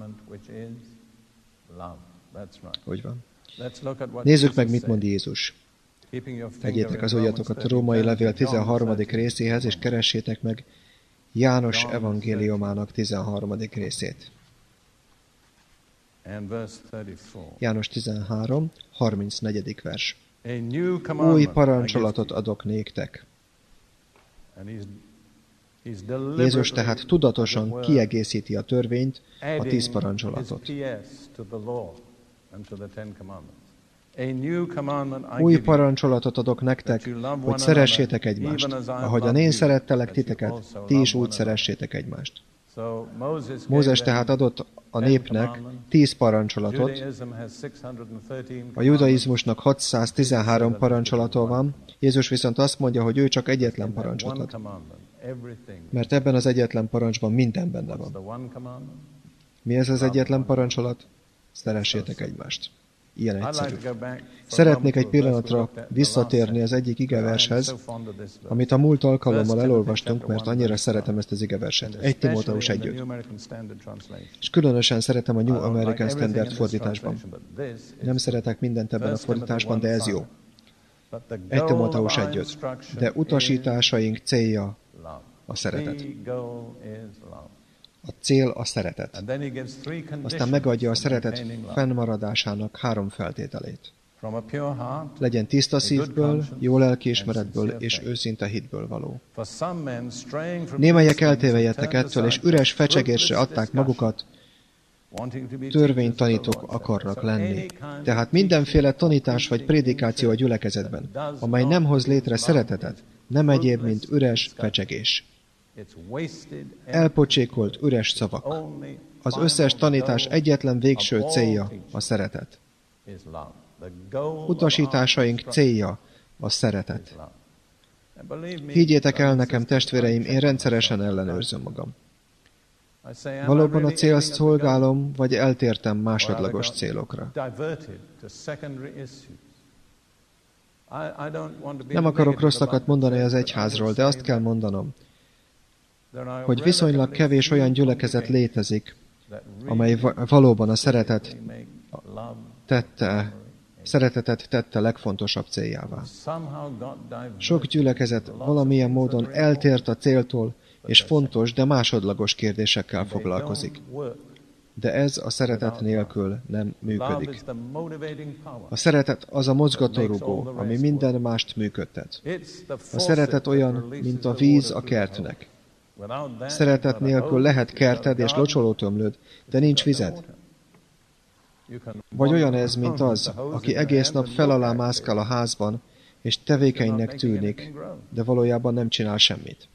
Úgy van. Nézzük meg, mit mond Jézus. In az ujjatokat a 13, római levél John 13. 13. részéhez, és keressétek meg János evangéliumának 13. részét. And verse 34. János 13, 34. vers. Új parancsolatot adok néktek. Jézus tehát tudatosan kiegészíti a törvényt, a tíz parancsolatot. Új parancsolatot adok nektek, hogy szeressétek egymást. Ahogyan én szerettelek titeket, ti is úgy szeressétek egymást. Mózes tehát adott a népnek tíz parancsolatot, Judaism has 613 a judaizmusnak 613 parancsolata van, Jézus viszont azt mondja, hogy ő csak egyetlen parancsot ad. Mert ebben az egyetlen parancsban minden benne van. Mi ez az egyetlen parancsolat? Szeressétek egymást. Ilyen egyszerű. Szeretnék egy pillanatra visszatérni az egyik igevershez, amit a múlt alkalommal elolvastunk, mert annyira szeretem ezt az igeverset. 1 Timóteus especially in 1 the New American Standard Translation. És különösen szeretem a New American Standard fordításban. Nem szeretek mindent ebben a fordításban, de ez jó. 1:5. But the 1 goal Timóteus of our 1 instruction De utasításaink célja a szeretet. A cél a szeretet. Aztán megadja a szeretet fennmaradásának három feltételét. Legyen tiszta szívből, jó lelkiismeretből és őszinte hitből való. Némelyek these things eltéve have jöttek turned ettől, és üres fecsegésre adták magukat, törvénytanítók akarnak lenni. Tehát mindenféle tanítás vagy prédikáció a gyülekezetben, amely nem hoz létre szeretetet, nem egyéb, mint üres fecsegés. Elpocsékolt üres szavak. Az összes tanítás egyetlen végső célja a szeretet. Utasításaink célja a szeretet. Higgyétek el nekem, testvéreim, én rendszeresen ellenőrzöm magam. Valóban a goal? szolgálom, vagy eltértem másodlagos célokra? Nem akarok rosszakat mondani az egyházról, de azt kell mondanom, hogy viszonylag kevés olyan gyülekezet létezik, amely va- valóban a szeretet tette, szeretetet tette legfontosabb céljává. Sok gyülekezet valamilyen módon eltért a céltól, és fontos, de másodlagos kérdésekkel foglalkozik. De ez a szeretet nélkül nem működik. A szeretet az a mozgatórugó, ami minden mást működtet. A szeretet olyan, mint a víz a kertnek. Szeretet nélkül lehet kerted és garden, locsolótömlőd, de nincs vized. Vagy olyan ez, mint az, aki egész nap and fel look alá at it. mászkál a házban, és tevékenynek tűnik, de valójában nem csinál semmit.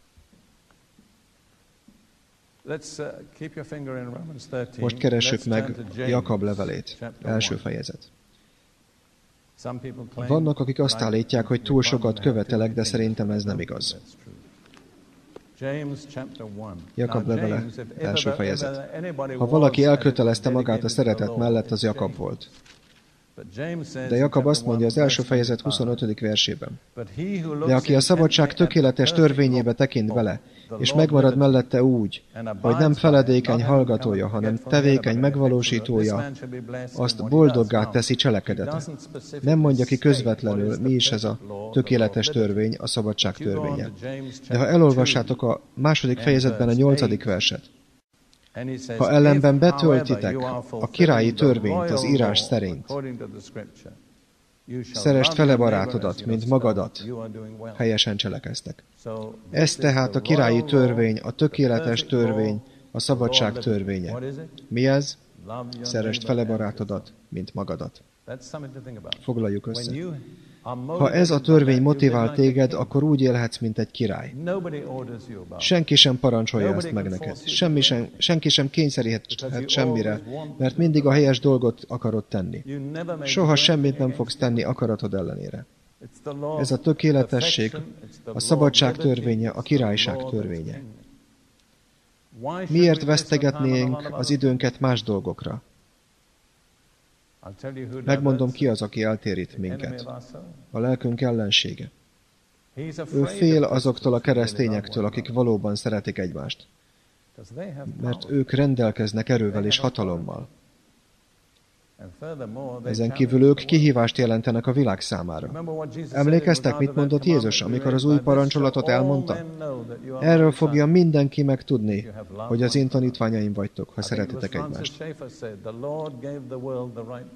Most keressük meg Jakab levelét, első fejezet. Vannak, akik azt állítják, hogy túl sokat követelek, de szerintem ez nem igaz. Jakab levele, első fejezet. Ha valaki elkötelezte magát a szeretet mellett, az Jakab volt. De Jakab azt mondja az első fejezet 25. versében. De aki a szabadság tökéletes törvényébe tekint bele, és megmarad mellette úgy, hogy nem feledékeny hallgatója, hanem tevékeny megvalósítója, azt boldoggá teszi cselekedete. Nem mondja ki közvetlenül, mi is ez a tökéletes törvény, a szabadság törvénye. De ha elolvassátok a második fejezetben a nyolcadik verset, ha ellenben betöltitek a királyi törvényt az írás szerint, szerest fele barátodat, mint magadat, helyesen cselekeztek. Ez tehát a királyi törvény, a tökéletes törvény, a szabadság törvénye. Mi ez? Szerest fele barátodat, mint magadat. Foglaljuk össze. Ha ez a törvény motivál téged, akkor úgy élhetsz, mint egy király. Senki sem parancsolja ezt meg neked. Semmi sem, senki sem kényszeríthet semmire, mert mindig a helyes dolgot akarod tenni. Soha semmit nem fogsz tenni akaratod ellenére. Ez a tökéletesség, a szabadság törvénye, a királyság törvénye. Miért vesztegetnénk az időnket más dolgokra? Megmondom, ki az, aki eltérít minket. A lelkünk ellensége. Ő fél azoktól a keresztényektől, akik valóban szeretik egymást. Mert ők rendelkeznek erővel és hatalommal. Ezen kívül ők kihívást jelentenek a világ számára. Emlékeztek, mit mondott Jézus, amikor az új parancsolatot elmondta? Erről fogja mindenki megtudni, hogy az én tanítványaim vagytok, ha szeretitek egymást.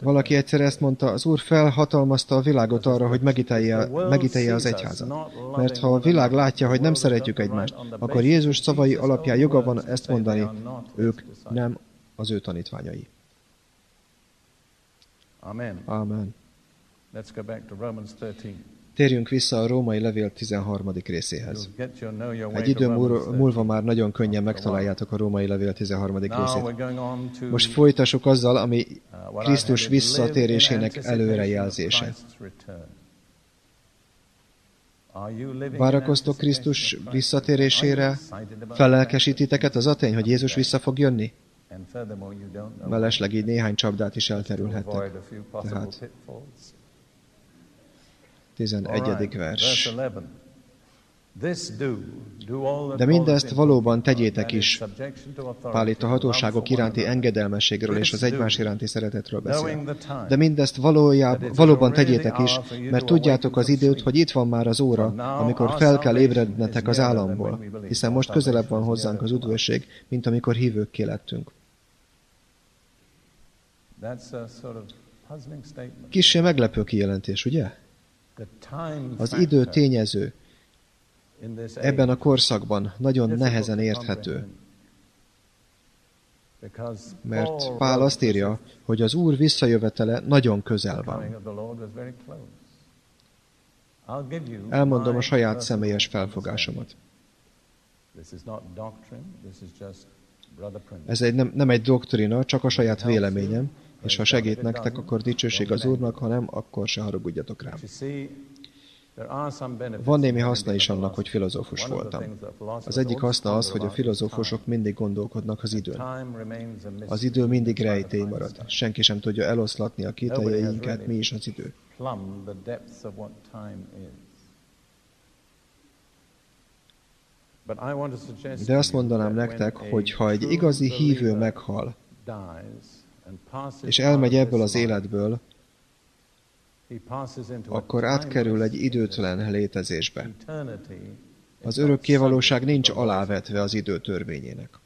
Valaki egyszer ezt mondta, az Úr felhatalmazta a világot arra, hogy megítelje az egyházat. Mert ha a világ látja, hogy nem szeretjük egymást, akkor Jézus szavai alapján joga van ezt mondani, ők nem az ő tanítványai. Amen. Amen. Let's go back to Romans 13. Térjünk vissza a római levél 13. részéhez. Egy idő múlva már nagyon könnyen megtaláljátok a római levél 13. részét. Most folytassuk azzal, ami uh, Krisztus visszatérésének előrejelzése. Várakoztok Krisztus visszatérésére? Felelkesítiteket az a tény, hogy Jézus vissza fog jönni? Mellesleg így néhány csapdát is elterülhettek. Tehát 11. vers. De mindezt valóban tegyétek is. Pál itt a hatóságok iránti engedelmességről és az egymás iránti szeretetről beszél. De mindezt valójában, valóban tegyétek is, mert tudjátok az időt, hogy itt van már az óra, amikor fel kell ébrednetek az államból, hiszen most közelebb van hozzánk az üdvösség, mint amikor hívőkké lettünk. Kissé meglepő kijelentés, ugye? Az idő tényező ebben a korszakban nagyon nehezen érthető. Mert Pál azt írja, hogy az Úr visszajövetele nagyon közel van. Elmondom a saját személyes felfogásomat. Ez egy, nem, nem egy doktrina, csak a saját véleményem, és ha segít nektek, akkor dicsőség az Úrnak, ha nem, akkor se haragudjatok rám. Van némi haszna is annak, hogy filozófus voltam. Az egyik haszna az, hogy a filozófusok mindig gondolkodnak az időn. Az idő mindig rejtély marad. Senki sem tudja eloszlatni a kételjeinket, mi is az idő. De azt mondanám nektek, hogy ha egy igazi hívő meghal, és elmegy ebből az életből, akkor átkerül egy időtlen létezésbe. Az örökkévalóság nincs alávetve az idő törvényének.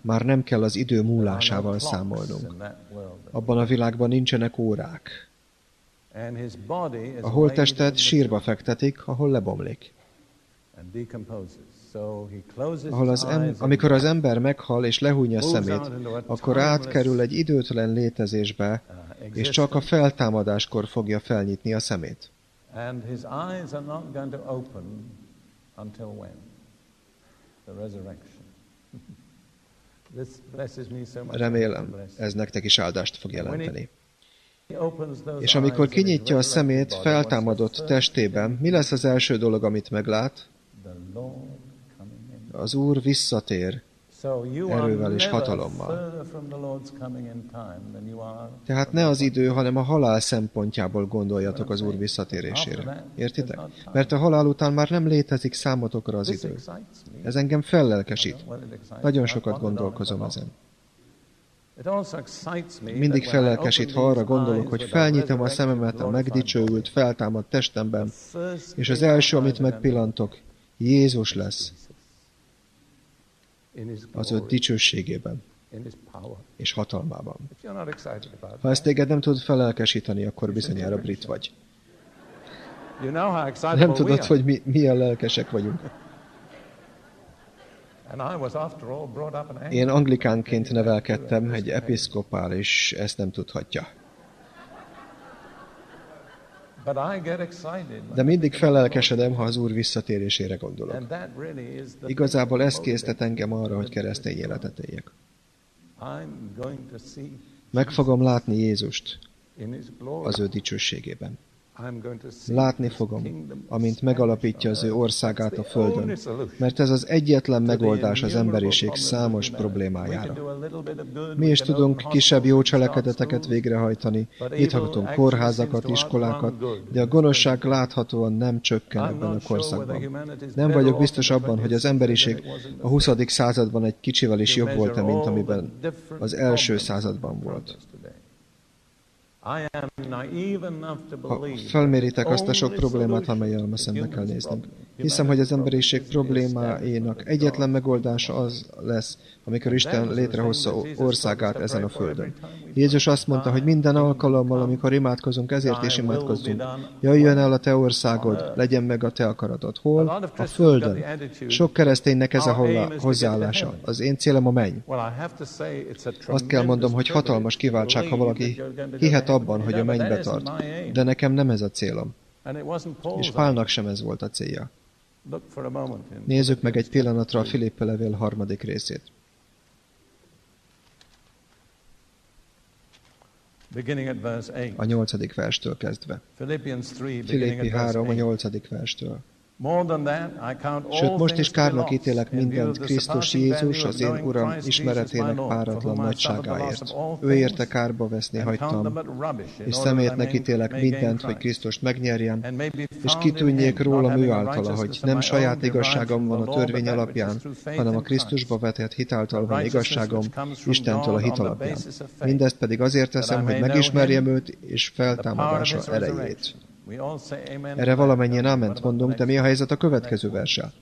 Már nem kell az idő múlásával számolnunk. Abban a világban nincsenek órák. A holttestet sírba fektetik, ahol lebomlik. Ahol az em- amikor az ember meghal és lehúnyja szemét, akkor átkerül egy időtlen létezésbe, és csak a feltámadáskor fogja felnyitni a szemét. Remélem, ez nektek is áldást fog jelenteni. És amikor kinyitja a szemét feltámadott testében, mi lesz az első dolog, amit meglát? The Lord coming in. Az Úr visszatér. Erővel és hatalommal. Tehát ne az idő, hanem a halál szempontjából gondoljatok az Úr visszatérésére. Értitek? Mert a halál után már nem létezik számotokra az idő. Ez engem fellelkesít. Nagyon sokat gondolkozom ezen. Mindig fellelkesít, open ha arra gondolok, hogy felnyitom a szememet a megdicsőült, feltámadt testemben, és az első, amit megpillantok, Jézus lesz az ő dicsőségében és hatalmában. Ha ezt téged nem tud felelkesíteni, akkor bizonyára brit vagy. Nem tudod, hogy mi, milyen lelkesek vagyunk. Én anglikánként nevelkedtem, egy episzkopál, és ezt nem tudhatja. De mindig felelkesedem, ha az Úr visszatérésére gondolok. Igazából ez késztet engem arra, hogy keresztény életet éljek. Meg fogom látni Jézust az ő dicsőségében. Látni fogom, amint megalapítja az ő országát a Földön, mert ez az egyetlen megoldás az emberiség számos problémájára. Mi is tudunk kisebb jó cselekedeteket végrehajtani, nyithatunk kórházakat, iskolákat, de a gonoszság láthatóan nem csökken ebben a korszakban. Nem vagyok biztos abban, hogy az 20th emberiség a 20. században egy kicsivel is jobb volt-e, mint amiben az első században volt. Ha felméritek azt a sok problémát, amelyel ma szembe kell néznünk. Hiszem, hogy az emberiség problémáinak egyetlen megoldása az lesz, amikor Isten létrehozza országát ezen a földön. Jézus azt mondta, hogy minden alkalommal, amikor imádkozunk, ezért is imádkozzunk. Jöjjön el a te országod, legyen meg a te akaratod. Hol? A földön. Sok kereszténynek ez a hozzáállása. Az én célom a menny. Azt kell mondom, hogy hatalmas kiváltság, ha valaki hihet abban, hogy a mennybe tart. De nekem nem ez a célom. És. Pálnak sem ez volt a célja. Nézzük meg egy pillanatra a Filippe levél harmadik részét. Beginning at verse 8. A nyolcadik verstől kezdve. Philippians 3, beginning Filippi at verse 3, a 8. nyolcadik verstől. Sőt, most is kárnak ítélek mindent Krisztus Jézus, az én Uram ismeretének páratlan nagyságáért. of all Ő érte things, kárba veszni hagytam, és szemétnek ítélek mindent, hogy Krisztust megnyerjem, és kitűnjék rólam ő általa, hogy nem saját igazságom van a törvény alapján, hanem a. Krisztusba vetett hitáltal van igazságom Istentől a hit alapján. Mindezt pedig azért teszem, hogy megismerjem őt és feltámadása erejét. Erre valamennyien áment mondunk, de mi a helyzet a következő verssel?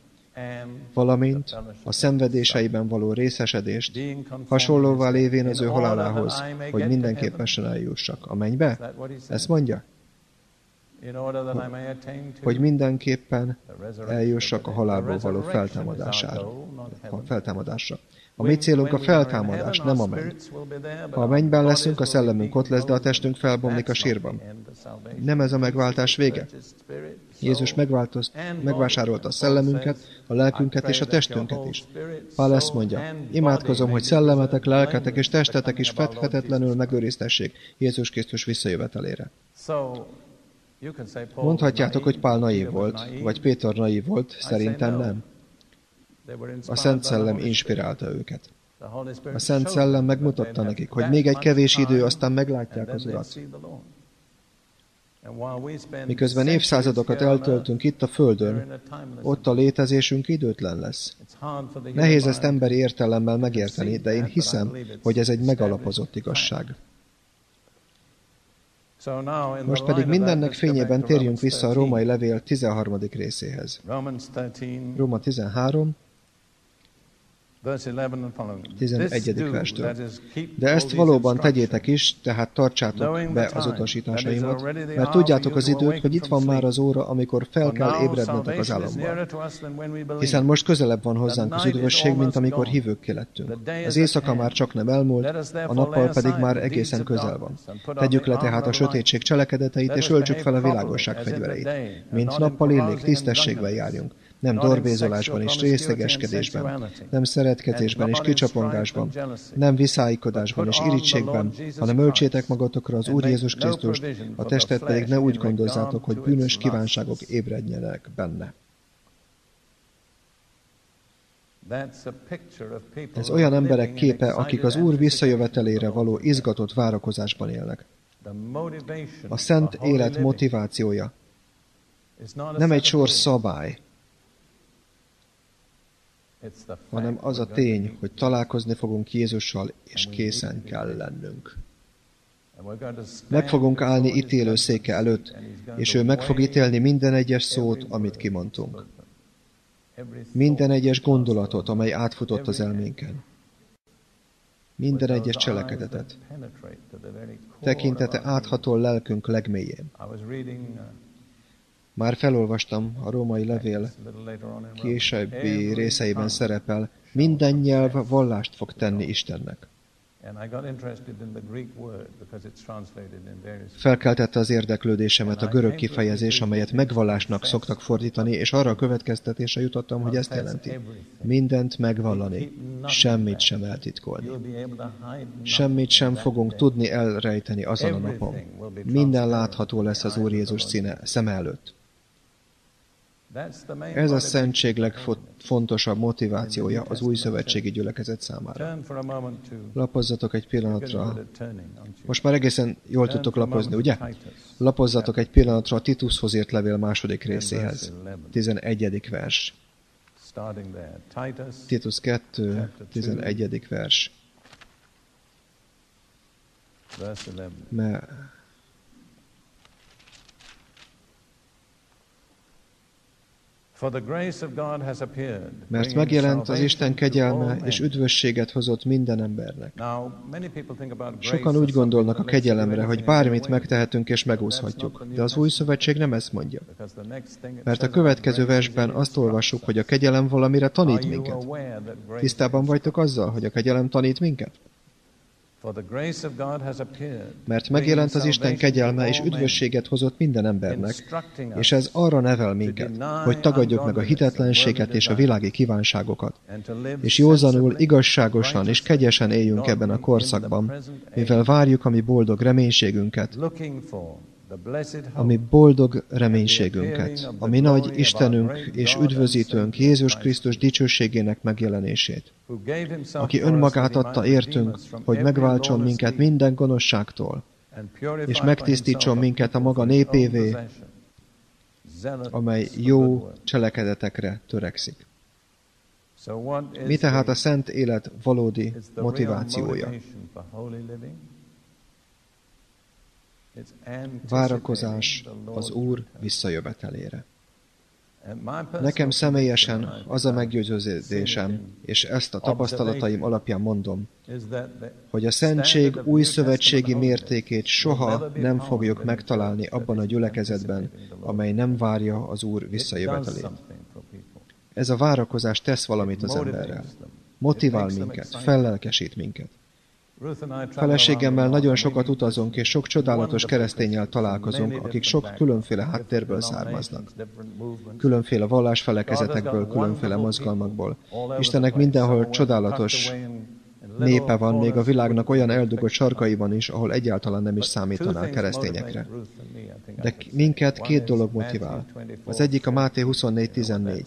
Valamint a szenvedéseiben való részesedést, hasonlóvá lévén az ő halálához, hogy mindenképpen heaven. eljussak. A mennybe? Ezt mondja? Hogy mindenképpen eljussak a halálból való feltámadására. A feltámadásra. A mi célunk a feltámadás, nem a menny. Ha a mennyben leszünk, a szellemünk ott lesz, de a testünk felbomlik a sírban. Nem ez a megváltás vége. Jézus megvásárolta a szellemünket, a lelkünket és a testünket is. Pál ezt mondja, imádkozom, hogy szellemetek, lelketek és testetek is fedhetetlenül megőriztessék Jézus Krisztus visszajövetelére. Mondhatjátok, hogy Pál naív volt, vagy Péter naív volt, szerintem nem. A Szent Szellem inspirálta őket. A Szent Szellem megmutatta nekik, hogy még egy kevés idő, aztán meglátják az Urat. Miközben évszázadokat eltöltünk itt a Földön, ott a létezésünk időtlen lesz. Nehéz ezt emberi értelemmel megérteni, de én hiszem, hogy ez egy megalapozott igazság. Most pedig mindennek fényében térjünk vissza a római levél 13. részéhez. Róma 13, 11. verstől. De ezt valóban tegyétek is, tehát tartsátok be az utasításaimat, mert tudjátok az időt, hogy itt van már az óra, amikor fel kell ébrednetek az álomban. Hiszen most közelebb van hozzánk az üdvösség, mint amikor hívők lettünk. Az éjszaka már csak nem elmúlt, a nappal pedig már egészen közel van. Tegyük le tehát a sötétség cselekedeteit, és öltsük fel a világosság fegyvereit. Mint nappal illik, tisztességben járjunk nem dorbézolásban és részlegeskedésben, nem szeretkezésben és kicsapongásban, nem viszálykodásban és irítségben, hanem öltsétek magatokra az Úr Jézus Krisztust, a testet pedig ne úgy gondozzátok, hogy bűnös kívánságok ébredjenek benne. Ez olyan emberek képe, akik az Úr visszajövetelére való izgatott várakozásban élnek. A szent élet motivációja. nem egy sor szabály, hanem az a tény, hogy találkozni fogunk Jézussal, és készen kell lennünk. Meg fogunk állni ítélő széke előtt, és ő meg fog ítélni minden egyes szót, amit kimondtunk. Minden egyes gondolatot, amely átfutott az elménken. Minden egyes cselekedetet. Tekintete áthatol lelkünk legmélyén. Már felolvastam, a római levél későbbi részeiben szerepel, minden nyelv vallást fog tenni Istennek. Felkeltette az érdeklődésemet a görög kifejezés, amelyet megvallásnak szoktak fordítani, és arra a következtetése jutottam, hogy ezt jelenti. Mindent megvallani, semmit sem eltitkolni. Semmit sem fogunk tudni elrejteni azon a napon. Minden látható lesz az Úr Jézus színe, szem előtt. Ez a szentség legfontosabb motivációja az új szövetségi gyülekezet számára. Lapozzatok egy pillanatra. Most már egészen jól tudtok lapozni, ugye? Lapozzatok egy pillanatra a Titushoz írt levél második részéhez. 11. vers. Titus 2, 11. vers. Mert Mert megjelent az Isten kegyelme, és üdvösséget hozott minden embernek. Sokan úgy gondolnak a kegyelemre, hogy bármit megtehetünk és megúszhatjuk, de az új szövetség nem ezt mondja. Mert a következő versben azt olvassuk, hogy a kegyelem valamire tanít minket. Tisztában vagytok azzal, hogy a kegyelem tanít minket? Mert megjelent az Isten kegyelme és üdvösséget hozott minden embernek, és ez arra nevel minket, hogy tagadjuk meg a hitetlenséget és a világi kívánságokat, és józanul, igazságosan és kegyesen éljünk ebben a korszakban, mivel várjuk a mi boldog reménységünket, ami boldog reménységünket, ami nagy Istenünk és üdvözítőnk Jézus Krisztus dicsőségének megjelenését, aki önmagát adta értünk, hogy megváltson minket minden gonoszságtól, és megtisztítson minket a maga népévé, amely jó cselekedetekre törekszik. Mi tehát a szent élet valódi motivációja? Várakozás az Úr visszajövetelére. Nekem személyesen az a meggyőződésem, és ezt a tapasztalataim alapján mondom, hogy a szentség új szövetségi mértékét soha nem fogjuk megtalálni abban a gyülekezetben, amely nem várja az Úr visszajövetelét. Ez a várakozás tesz valamit az emberrel. Motivál minket, fellelkesít minket. Feleségemmel nagyon sokat utazunk, és sok csodálatos keresztényel találkozunk, akik sok különféle háttérből származnak. Különféle vallásfelekezetekből, különféle mozgalmakból. Istennek mindenhol csodálatos népe van, még a világnak olyan eldugott sarkaiban is, ahol egyáltalán nem is számítanál keresztényekre. De minket két dolog motivál. Az egyik a Máté 24.14.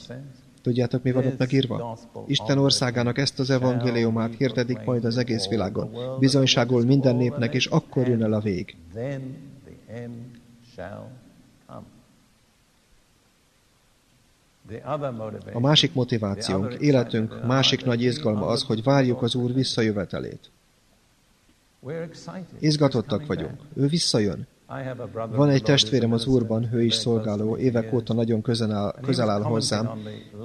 Tudjátok, mi van ott megírva? Isten országának ezt az evangéliumát hirdetik majd az egész világon. Bizonyságul minden népnek, és akkor jön el a vég. A másik motivációnk, életünk másik nagy izgalma az, hogy várjuk az Úr visszajövetelét. Izgatottak vagyunk. Ő visszajön. Van egy testvérem az Úrban, ő is szolgáló, évek óta nagyon közel áll, közel áll hozzám,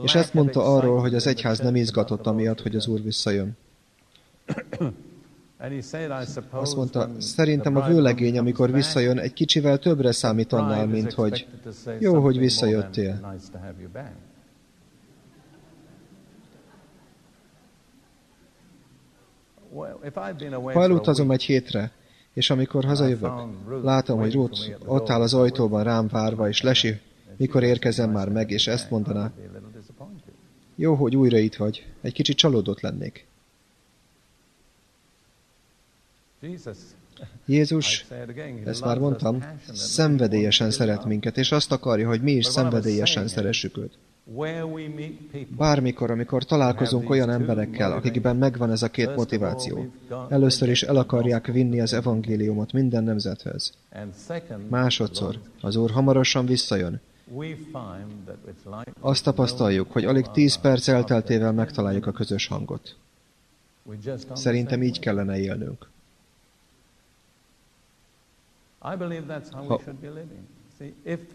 és ezt mondta arról, hogy az egyház nem izgatott amiatt, hogy az Úr visszajön. Azt mondta, szerintem a vőlegény, amikor visszajön, egy kicsivel többre számít annál, mint hogy jó, hogy visszajöttél. Ha elutazom egy hétre, és amikor hazajövök, látom, hogy Ruth ott áll az ajtóban rám várva, és lesi, mikor érkezem már meg, és ezt mondaná, jó, hogy újra itt vagy, egy kicsit csalódott lennék. Jézus, ezt már mondtam, szenvedélyesen szeret minket, és azt akarja, hogy mi is szenvedélyesen szeressük őt. Bármikor, amikor találkozunk olyan emberekkel, akikben megvan ez a két motiváció, először is el akarják vinni az evangéliumot minden nemzethez. Másodszor, az Úr hamarosan visszajön. Azt tapasztaljuk, hogy alig tíz perc elteltével megtaláljuk a közös hangot. Szerintem így kellene élnünk. Ha,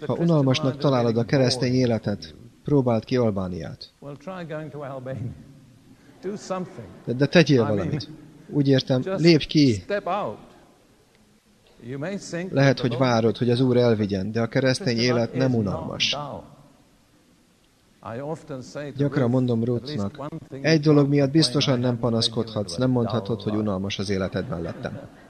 ha unalmasnak találod a keresztény életet, próbáld ki Albániát. De, de tegyél valamit. Úgy értem, lépj ki. Lehet, hogy várod, hogy az Úr elvigyen, de a keresztény élet nem unalmas. Gyakran mondom Ruthnak, egy dolog miatt biztosan nem panaszkodhatsz, nem mondhatod, hogy unalmas az életed mellettem.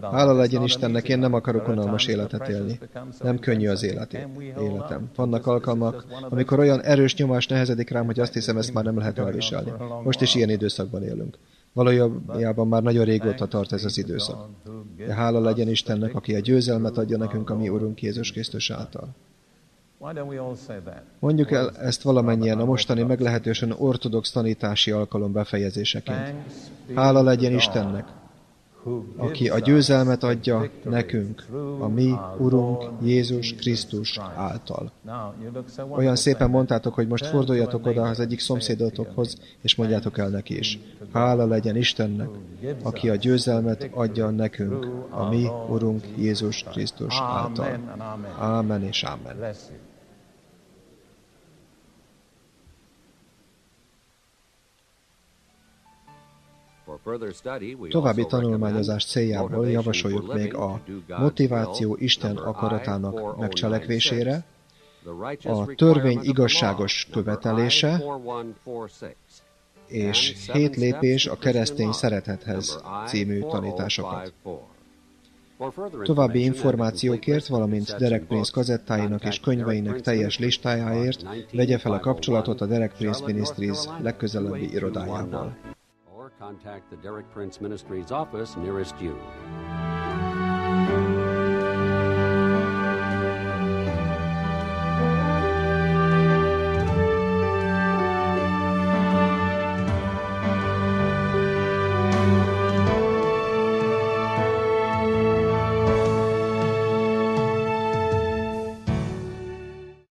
Hála legyen Istennek, én nem akarok unalmas életet élni. Nem könnyű az életé, életem. Vannak alkalmak, amikor olyan erős nyomás nehezedik rám, hogy azt hiszem, ezt már nem lehet elviselni. Most is ilyen időszakban élünk. Valójában már nagyon régóta tart ez az időszak. De hála legyen Istennek, aki a győzelmet adja nekünk a mi Urunk Jézus Krisztus által. Mondjuk el ezt valamennyien a mostani meglehetősen ortodox tanítási alkalom befejezéseként. Hála legyen Istennek, aki a győzelmet adja nekünk, a mi Urunk Jézus Krisztus által. Olyan szépen mondtátok, hogy most forduljatok oda az egyik szomszédotokhoz, és mondjátok el neki is. Hála legyen Istennek, aki a győzelmet adja nekünk, a mi Urunk Jézus Krisztus által. Ámen és ámen. További tanulmányozás céljából javasoljuk még a motiváció Isten akaratának megcselekvésére, a törvény igazságos követelése, és hét lépés a keresztény szeretethez című tanításokat. További információkért, valamint Derek Prince kazettáinak és könyveinek teljes listájáért vegye fel a kapcsolatot a Derek Prince Ministries legközelebbi irodájával. Contact the Derek Prince Ministries office nearest you.